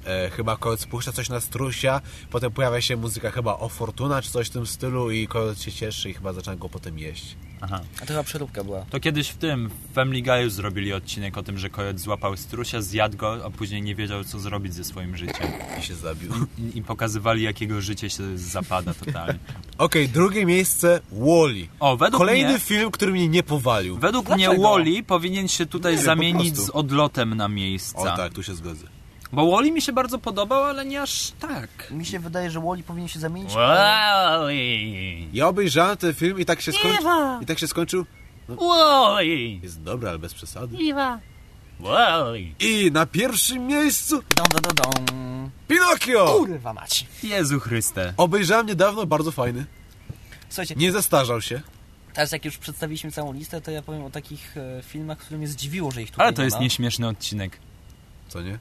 [SPEAKER 1] e, chyba kojot spuszcza coś na strusia, potem pojawia się muzyka chyba o Fortuna czy coś w tym stylu i kojot się cieszy i chyba zaczyna go potem jeść.
[SPEAKER 2] Aha.
[SPEAKER 4] A to chyba przeróbka była.
[SPEAKER 2] To kiedyś w tym, w Family Guy'u zrobili odcinek o tym, że kojot złapał strusia, zjadł go, a później nie wiedział, co zrobić ze swoim życiem.
[SPEAKER 1] I się zabił.
[SPEAKER 2] I, i pokazywali, jakiego życie się zapada totalnie.
[SPEAKER 1] Okej, drugie miejsce Wally.
[SPEAKER 2] O, według
[SPEAKER 1] Kolejny
[SPEAKER 2] mnie...
[SPEAKER 1] film, który mnie nie powalił.
[SPEAKER 2] Według
[SPEAKER 4] Dlaczego?
[SPEAKER 2] mnie Wally powinien się tutaj
[SPEAKER 1] Nie
[SPEAKER 2] zamienić z odlotem na miejsca.
[SPEAKER 1] O tak, tu się zgodzę.
[SPEAKER 2] Bo Wally mi się bardzo podobał, ale nie aż tak.
[SPEAKER 4] Mi się wydaje, że Wally powinien się zamienić.
[SPEAKER 2] Wally!
[SPEAKER 1] Ja obejrzałem ten film i tak się skończył. I tak się skończył.
[SPEAKER 2] Wally!
[SPEAKER 1] Jest dobry, ale bez przesady.
[SPEAKER 2] Wally!
[SPEAKER 1] I na pierwszym miejscu
[SPEAKER 4] Dom, dom, dom, dom.
[SPEAKER 1] Pinokio!
[SPEAKER 4] Kurwa mać.
[SPEAKER 2] Jezu Chryste.
[SPEAKER 1] Obejrzałem niedawno, bardzo fajny.
[SPEAKER 4] Słuchajcie,
[SPEAKER 1] Nie zestarzał się.
[SPEAKER 4] teraz jak już przedstawiliśmy całą listę, to ja powiem o takich e, filmach, które mnie zdziwiło, że ich tutaj
[SPEAKER 2] Ale to
[SPEAKER 4] nie
[SPEAKER 2] jest
[SPEAKER 4] ma.
[SPEAKER 2] nieśmieszny odcinek.
[SPEAKER 1] Co nie?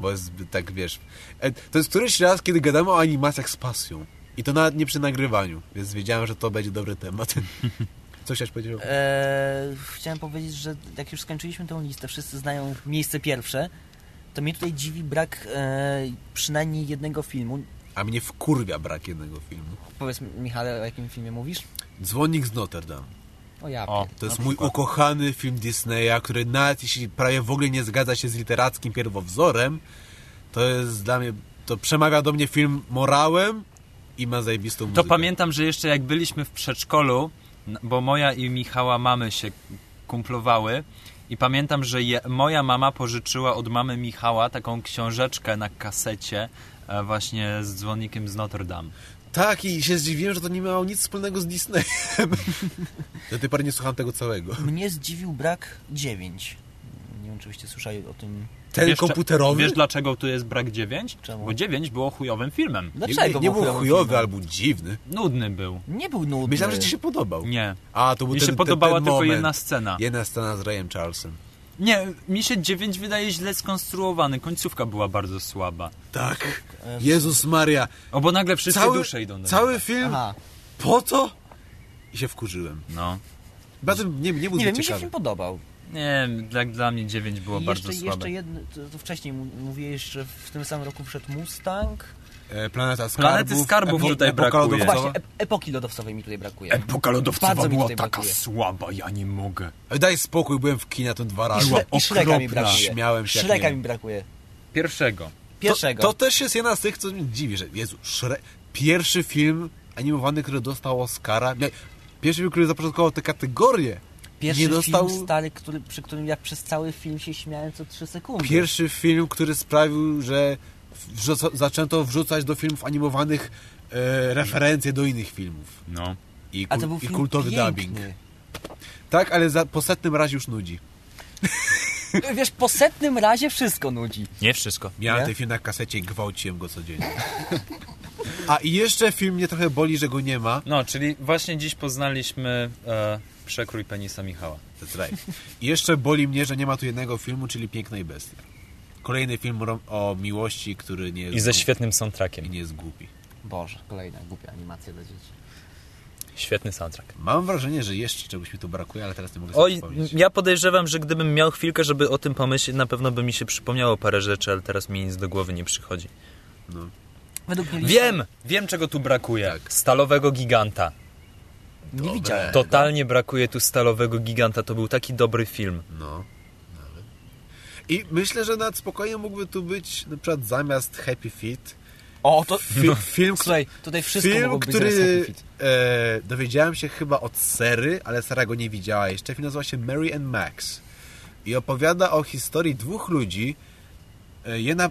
[SPEAKER 1] Bo jest tak, wiesz... E, To jest któryś raz, kiedy gadamy o animacjach z pasją. I to nawet nie przy nagrywaniu, więc wiedziałem, że to będzie dobry temat. Co chciałeś powiedzieć?
[SPEAKER 4] Eee, chciałem powiedzieć, że jak już skończyliśmy tę listę, wszyscy znają miejsce pierwsze, to mnie tutaj dziwi brak e, przynajmniej jednego filmu.
[SPEAKER 1] A mnie wkurwia brak jednego filmu.
[SPEAKER 4] Powiedz mi, Michale, o jakim filmie mówisz?
[SPEAKER 1] Dzwonnik z Notre Dame.
[SPEAKER 4] O ja.
[SPEAKER 2] O,
[SPEAKER 1] To jest mój
[SPEAKER 2] przykład.
[SPEAKER 1] ukochany film Disneya, który nawet jeśli prawie w ogóle nie zgadza się z literackim pierwowzorem, to jest dla mnie, to przemawia do mnie film morałem i ma zajebistą muzykę.
[SPEAKER 2] To pamiętam, że jeszcze jak byliśmy w przedszkolu, bo moja i Michała mamy się kumplowały i pamiętam, że je, moja mama pożyczyła od mamy Michała taką książeczkę na kasecie e, właśnie z dzwonnikiem z Notre Dame.
[SPEAKER 1] Tak, i się zdziwiłem, że to nie miało nic wspólnego z Disneyem. Do tej pory nie słucham tego całego.
[SPEAKER 4] Mnie zdziwił brak 9. Nie wiem, czy byście słyszeli o tym.
[SPEAKER 1] Ten
[SPEAKER 2] Wiesz,
[SPEAKER 1] komputerowy?
[SPEAKER 2] Wiesz dlaczego tu jest brak 9?
[SPEAKER 4] Czemu?
[SPEAKER 2] Bo 9 było chujowym filmem.
[SPEAKER 1] nie,
[SPEAKER 4] Dlaczego
[SPEAKER 1] nie, nie był
[SPEAKER 4] chujowym
[SPEAKER 1] chujowy
[SPEAKER 4] filmem?
[SPEAKER 1] albo dziwny.
[SPEAKER 2] Nudny był.
[SPEAKER 4] Nie był nudny.
[SPEAKER 1] Myślałem, że ci się podobał.
[SPEAKER 2] Nie.
[SPEAKER 1] A, to był
[SPEAKER 2] Mi
[SPEAKER 1] ten,
[SPEAKER 2] się
[SPEAKER 1] ten,
[SPEAKER 2] podobała
[SPEAKER 1] ten
[SPEAKER 2] tylko
[SPEAKER 1] moment.
[SPEAKER 2] jedna scena.
[SPEAKER 1] Jedna scena z Rayem Charlesem.
[SPEAKER 2] Nie, mi się 9 wydaje źle skonstruowany. Końcówka była bardzo słaba.
[SPEAKER 1] Tak. Jezus Maria.
[SPEAKER 2] O, bo nagle wszystkie
[SPEAKER 1] Cały,
[SPEAKER 2] dusze idą do
[SPEAKER 1] cały
[SPEAKER 2] niego.
[SPEAKER 1] film
[SPEAKER 4] Aha.
[SPEAKER 1] po to? I się wkurzyłem.
[SPEAKER 2] No.
[SPEAKER 1] Tym nie, nie był
[SPEAKER 4] Nie wiem, mi się film podobał.
[SPEAKER 2] Nie, dla, dla mnie 9 było
[SPEAKER 4] I
[SPEAKER 2] bardzo
[SPEAKER 4] jeszcze,
[SPEAKER 2] słabe.
[SPEAKER 4] jeszcze jedno, to, to wcześniej mówiłeś, że w tym samym roku wszedł Mustang.
[SPEAKER 1] E, Planeta Skarbów.
[SPEAKER 2] Planety Skarbów
[SPEAKER 1] epo-
[SPEAKER 2] tutaj
[SPEAKER 1] epoka
[SPEAKER 2] brakuje.
[SPEAKER 1] Lodowcowa.
[SPEAKER 4] właśnie, ep epoki lodowcowej mi tutaj brakuje.
[SPEAKER 2] Epoka lodowcowa
[SPEAKER 4] Bardzo
[SPEAKER 2] była taka
[SPEAKER 4] brakuje.
[SPEAKER 2] słaba, ja nie mogę.
[SPEAKER 1] Daj spokój, byłem w kinie tym dwa
[SPEAKER 4] I,
[SPEAKER 1] razy.
[SPEAKER 4] I Shreka mi
[SPEAKER 2] okropna.
[SPEAKER 4] brakuje.
[SPEAKER 1] Śmiałem się nie.
[SPEAKER 4] mi brakuje.
[SPEAKER 2] Pierwszego.
[SPEAKER 4] Pierwszego.
[SPEAKER 1] To, to też jest jedna z tych, co mnie dziwi, że Jezu, Shre... pierwszy film animowany, który dostał Oscara. Nie, pierwszy film, który zapoczątkował tę kategorię.
[SPEAKER 4] Pierwszy
[SPEAKER 1] nie dostał...
[SPEAKER 4] film stary, który, przy którym ja przez cały film się śmiałem co 3 sekundy.
[SPEAKER 1] Pierwszy film, który sprawił, że wrzuca... zaczęto wrzucać do filmów animowanych e, referencje do innych filmów.
[SPEAKER 2] No.
[SPEAKER 1] I,
[SPEAKER 4] A
[SPEAKER 1] kul-
[SPEAKER 4] to był
[SPEAKER 1] i
[SPEAKER 4] film
[SPEAKER 1] kultowy
[SPEAKER 4] piękny.
[SPEAKER 1] dubbing. Tak, ale za, po setnym razie już nudzi.
[SPEAKER 4] Wiesz, po setnym razie wszystko nudzi.
[SPEAKER 2] Nie wszystko.
[SPEAKER 1] Miałem ten film na kasecie i gwałciłem go codziennie. A i jeszcze film mnie trochę boli, że go nie ma.
[SPEAKER 2] No, czyli właśnie dziś poznaliśmy e, przekrój penisa Michała.
[SPEAKER 1] That's right. I jeszcze boli mnie, że nie ma tu jednego filmu, czyli Piękna i Bestia. Kolejny film o, miłości, który nie jest
[SPEAKER 2] I ze
[SPEAKER 1] głupi.
[SPEAKER 2] świetnym
[SPEAKER 1] I
[SPEAKER 2] soundtrackiem.
[SPEAKER 1] nie jest głupi.
[SPEAKER 4] Boże, kolejna głupia animacja dla dzieci.
[SPEAKER 2] Świetny soundtrack.
[SPEAKER 1] Mam wrażenie, że jeszcze czegoś mi tu brakuje, ale teraz nie mogę sobie
[SPEAKER 2] Oj, ja podejrzewam, że gdybym miał chwilkę, żeby o tym pomyśleć, na pewno by mi się przypomniało parę rzeczy, ale teraz mi nic do głowy nie przychodzi.
[SPEAKER 1] No.
[SPEAKER 4] Według mnie
[SPEAKER 2] Wiem! Wiem, czego tu brakuje.
[SPEAKER 1] Tak.
[SPEAKER 2] Stalowego giganta.
[SPEAKER 4] nie widziałem.
[SPEAKER 2] Totalnie brakuje tu stalowego giganta. To był taki dobry film.
[SPEAKER 1] No. I myślę, że nawet spokojnie mógłby tu być na przykład zamiast Happy Feet
[SPEAKER 4] O, to...
[SPEAKER 1] fi, film,
[SPEAKER 4] Słuchaj, tutaj wszystko
[SPEAKER 1] film,
[SPEAKER 4] być
[SPEAKER 1] który e, dowiedziałem się chyba od Sery, ale Sara go nie widziała jeszcze. Film nazywa się Mary and Max i opowiada o historii dwóch ludzi, e, jedna, e,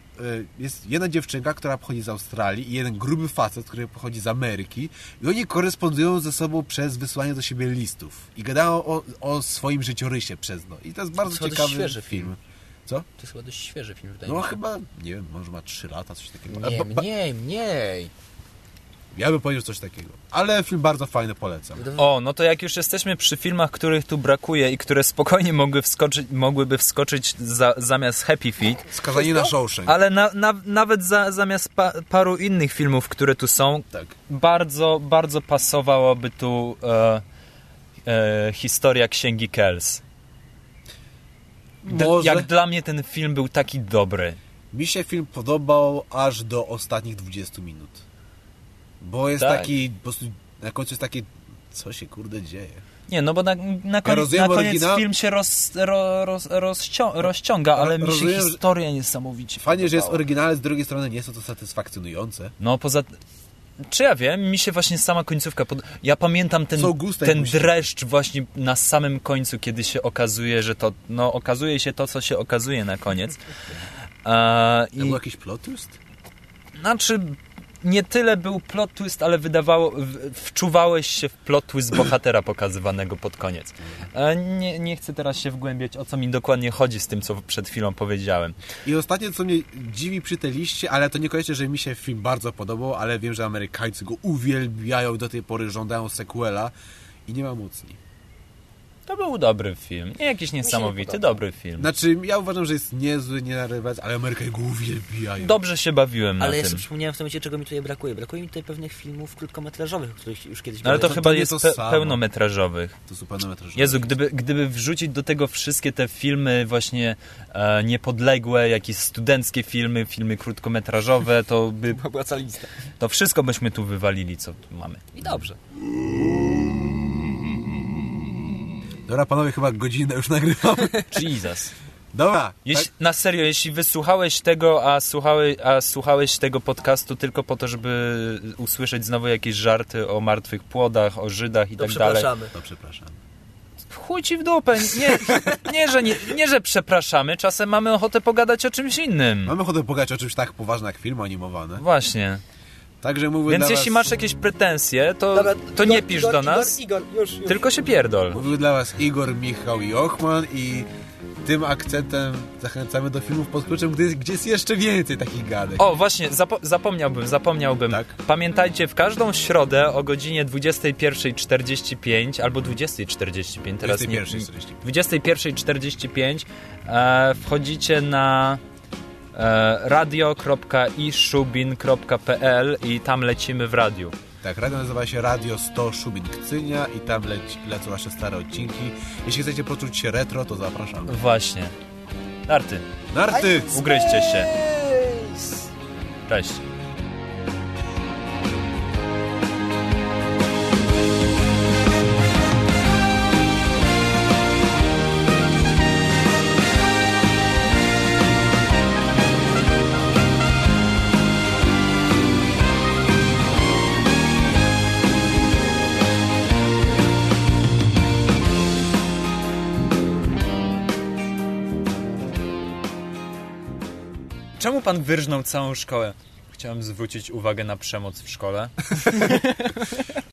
[SPEAKER 1] jest jedna dziewczynka, która pochodzi z Australii i jeden gruby facet, który pochodzi z Ameryki i oni korespondują ze sobą przez wysłanie do siebie listów i gadają o, o swoim życiorysie przez no. I to jest bardzo
[SPEAKER 5] To dość
[SPEAKER 1] ciekawy
[SPEAKER 5] świeży
[SPEAKER 1] film.
[SPEAKER 5] film.
[SPEAKER 1] Co?
[SPEAKER 5] To jest chyba dość świeży film, wydaje
[SPEAKER 1] No
[SPEAKER 5] mi się.
[SPEAKER 1] chyba, nie wiem, może ma 3 lata, coś takiego.
[SPEAKER 5] Nie, mniej, mniej.
[SPEAKER 1] Ja bym powiedział coś takiego. Ale film bardzo fajny, polecam.
[SPEAKER 2] O, no to jak już jesteśmy przy filmach, których tu brakuje i które spokojnie mogły wskoczyć, mogłyby wskoczyć za, zamiast Happy Feet,
[SPEAKER 1] Skazani na Shawshank.
[SPEAKER 2] ale na, na, nawet za, zamiast pa, paru innych filmów, które tu są,
[SPEAKER 1] Tak.
[SPEAKER 2] bardzo, bardzo pasowałoby tu e, e, historia Księgi Kells.
[SPEAKER 1] Może.
[SPEAKER 2] Jak dla mnie ten film był taki dobry.
[SPEAKER 1] Mi się film podobał aż do ostatnich 20 minut. Bo jest
[SPEAKER 2] Tak.
[SPEAKER 1] taki, po prostu na końcu jest takie, co się kurde dzieje.
[SPEAKER 2] Nie, no bo na, na, koń,
[SPEAKER 1] rozumiem
[SPEAKER 2] na koniec film się roz, ro, roz, rozcią, rozciąga, ale mi się
[SPEAKER 1] rozumiem, że-
[SPEAKER 2] historia niesamowicie
[SPEAKER 1] Fajnie, że jest
[SPEAKER 2] podobała.
[SPEAKER 1] oryginalny, z drugiej strony nie jest to satysfakcjonujące.
[SPEAKER 2] No poza... Czy ja wiem, mi się właśnie sama końcówka... Pod... Ja pamiętam ten, ten dreszcz właśnie na samym końcu, kiedy się okazuje, że to... No okazuje się to, co się okazuje na koniec. E,
[SPEAKER 1] I... Był jakiś plot twist?
[SPEAKER 2] znaczy, nie tyle był plot twist, ale wydawało... Wczuwałeś się w plot twist bohatera pokazywanego pod koniec. E, nie, nie chcę teraz się wgłębiać, o co mi dokładnie chodzi z tym, co przed chwilą powiedziałem.
[SPEAKER 1] I ostatnie, co mnie dziwi przy tej liście, ale to niekoniecznie, że mi się film bardzo podobał, ale wiem, że Amerykańcy go uwielbiają do tej pory żądają sequela i nie ma mocni.
[SPEAKER 2] To był dobry film. Nie jakiś niesamowity,
[SPEAKER 5] podobał.
[SPEAKER 2] dobry film.
[SPEAKER 1] Znaczy, ja uważam, że jest niezły, nie narywać, ale Amerykanie go uwielbiają.
[SPEAKER 2] Dobrze się bawiłem na
[SPEAKER 5] Ale ja sobie
[SPEAKER 2] tym.
[SPEAKER 5] przypomniałem w tym momencie, czego mi tutaj brakuje. Brakuje mi tutaj pewnych filmów krótkometrażowych, których już kiedyś
[SPEAKER 2] No ale to,
[SPEAKER 1] to- to
[SPEAKER 2] chyba
[SPEAKER 1] nie
[SPEAKER 2] jest
[SPEAKER 1] to
[SPEAKER 2] pe-
[SPEAKER 1] samo.
[SPEAKER 2] pełnometrażowych.
[SPEAKER 1] To są pełnometrażowe.
[SPEAKER 2] Jezu, gdyby, gdyby wrzucić do tego wszystkie te filmy właśnie e, niepodległe, jakieś studenckie filmy, filmy krótkometrażowe, to by
[SPEAKER 5] Była cała lista.
[SPEAKER 2] to wszystko byśmy tu wywalili, co tu mamy.
[SPEAKER 5] I dobrze.
[SPEAKER 1] Dobra, panowie, chyba godzinę już nagrywamy.
[SPEAKER 2] Jesus.
[SPEAKER 1] Dobra,
[SPEAKER 2] Jeśli,
[SPEAKER 1] tak?
[SPEAKER 2] Na serio, jeśli wysłuchałeś tego, a, słuchałeś, a słuchałeś tego podcastu tylko po to, żeby usłyszeć znowu jakieś żarty o martwych płodach, o Żydach i
[SPEAKER 5] To
[SPEAKER 2] tak dalej,
[SPEAKER 5] przepraszamy.
[SPEAKER 1] To przepraszam.
[SPEAKER 2] chuj ci w dupę. Nie, nie, że nie, nie, że przepraszamy, czasem mamy ochotę pogadać o czymś innym.
[SPEAKER 1] Mamy ochotę pogadać o czymś tak poważnym jak film animowany.
[SPEAKER 2] Właśnie.
[SPEAKER 1] Także mówię
[SPEAKER 2] Więc
[SPEAKER 1] dla
[SPEAKER 2] jeśli
[SPEAKER 1] was...
[SPEAKER 2] masz jakieś pretensje, to,
[SPEAKER 5] Dobra,
[SPEAKER 2] to
[SPEAKER 5] Igor,
[SPEAKER 2] nie pisz
[SPEAKER 5] Igor,
[SPEAKER 2] do nas,
[SPEAKER 5] Igor, Igor, już, już.
[SPEAKER 2] tylko się pierdol.
[SPEAKER 1] Mówił dla was Igor, Michał i Ochman i tym akcentem zachęcamy do filmów pod kluczem, gdy, gdzie jest jeszcze więcej takich gadek.
[SPEAKER 2] O, właśnie, zapo- zapomniałbym, zapomniałbym.
[SPEAKER 1] Tak?
[SPEAKER 2] Pamiętajcie, w każdą środę o godzinie 21.45 albo 20.45, teraz nie...
[SPEAKER 1] 21.45.
[SPEAKER 2] 21.45 e, wchodzicie na e, radio.ishubin.pl i tam lecimy w radiu.
[SPEAKER 1] Tak, radio nazywa się Radio 100 Szubin Kcynia i tam leci, lecą nasze stare odcinki. Jeśli chcecie poczuć się retro, to zapraszamy.
[SPEAKER 2] Właśnie. Narty,
[SPEAKER 1] Narty!
[SPEAKER 2] ugryźcie się. Cześć. Pan wyrżnął całą szkołę? Chciałem zwrócić uwagę na przemoc w szkole.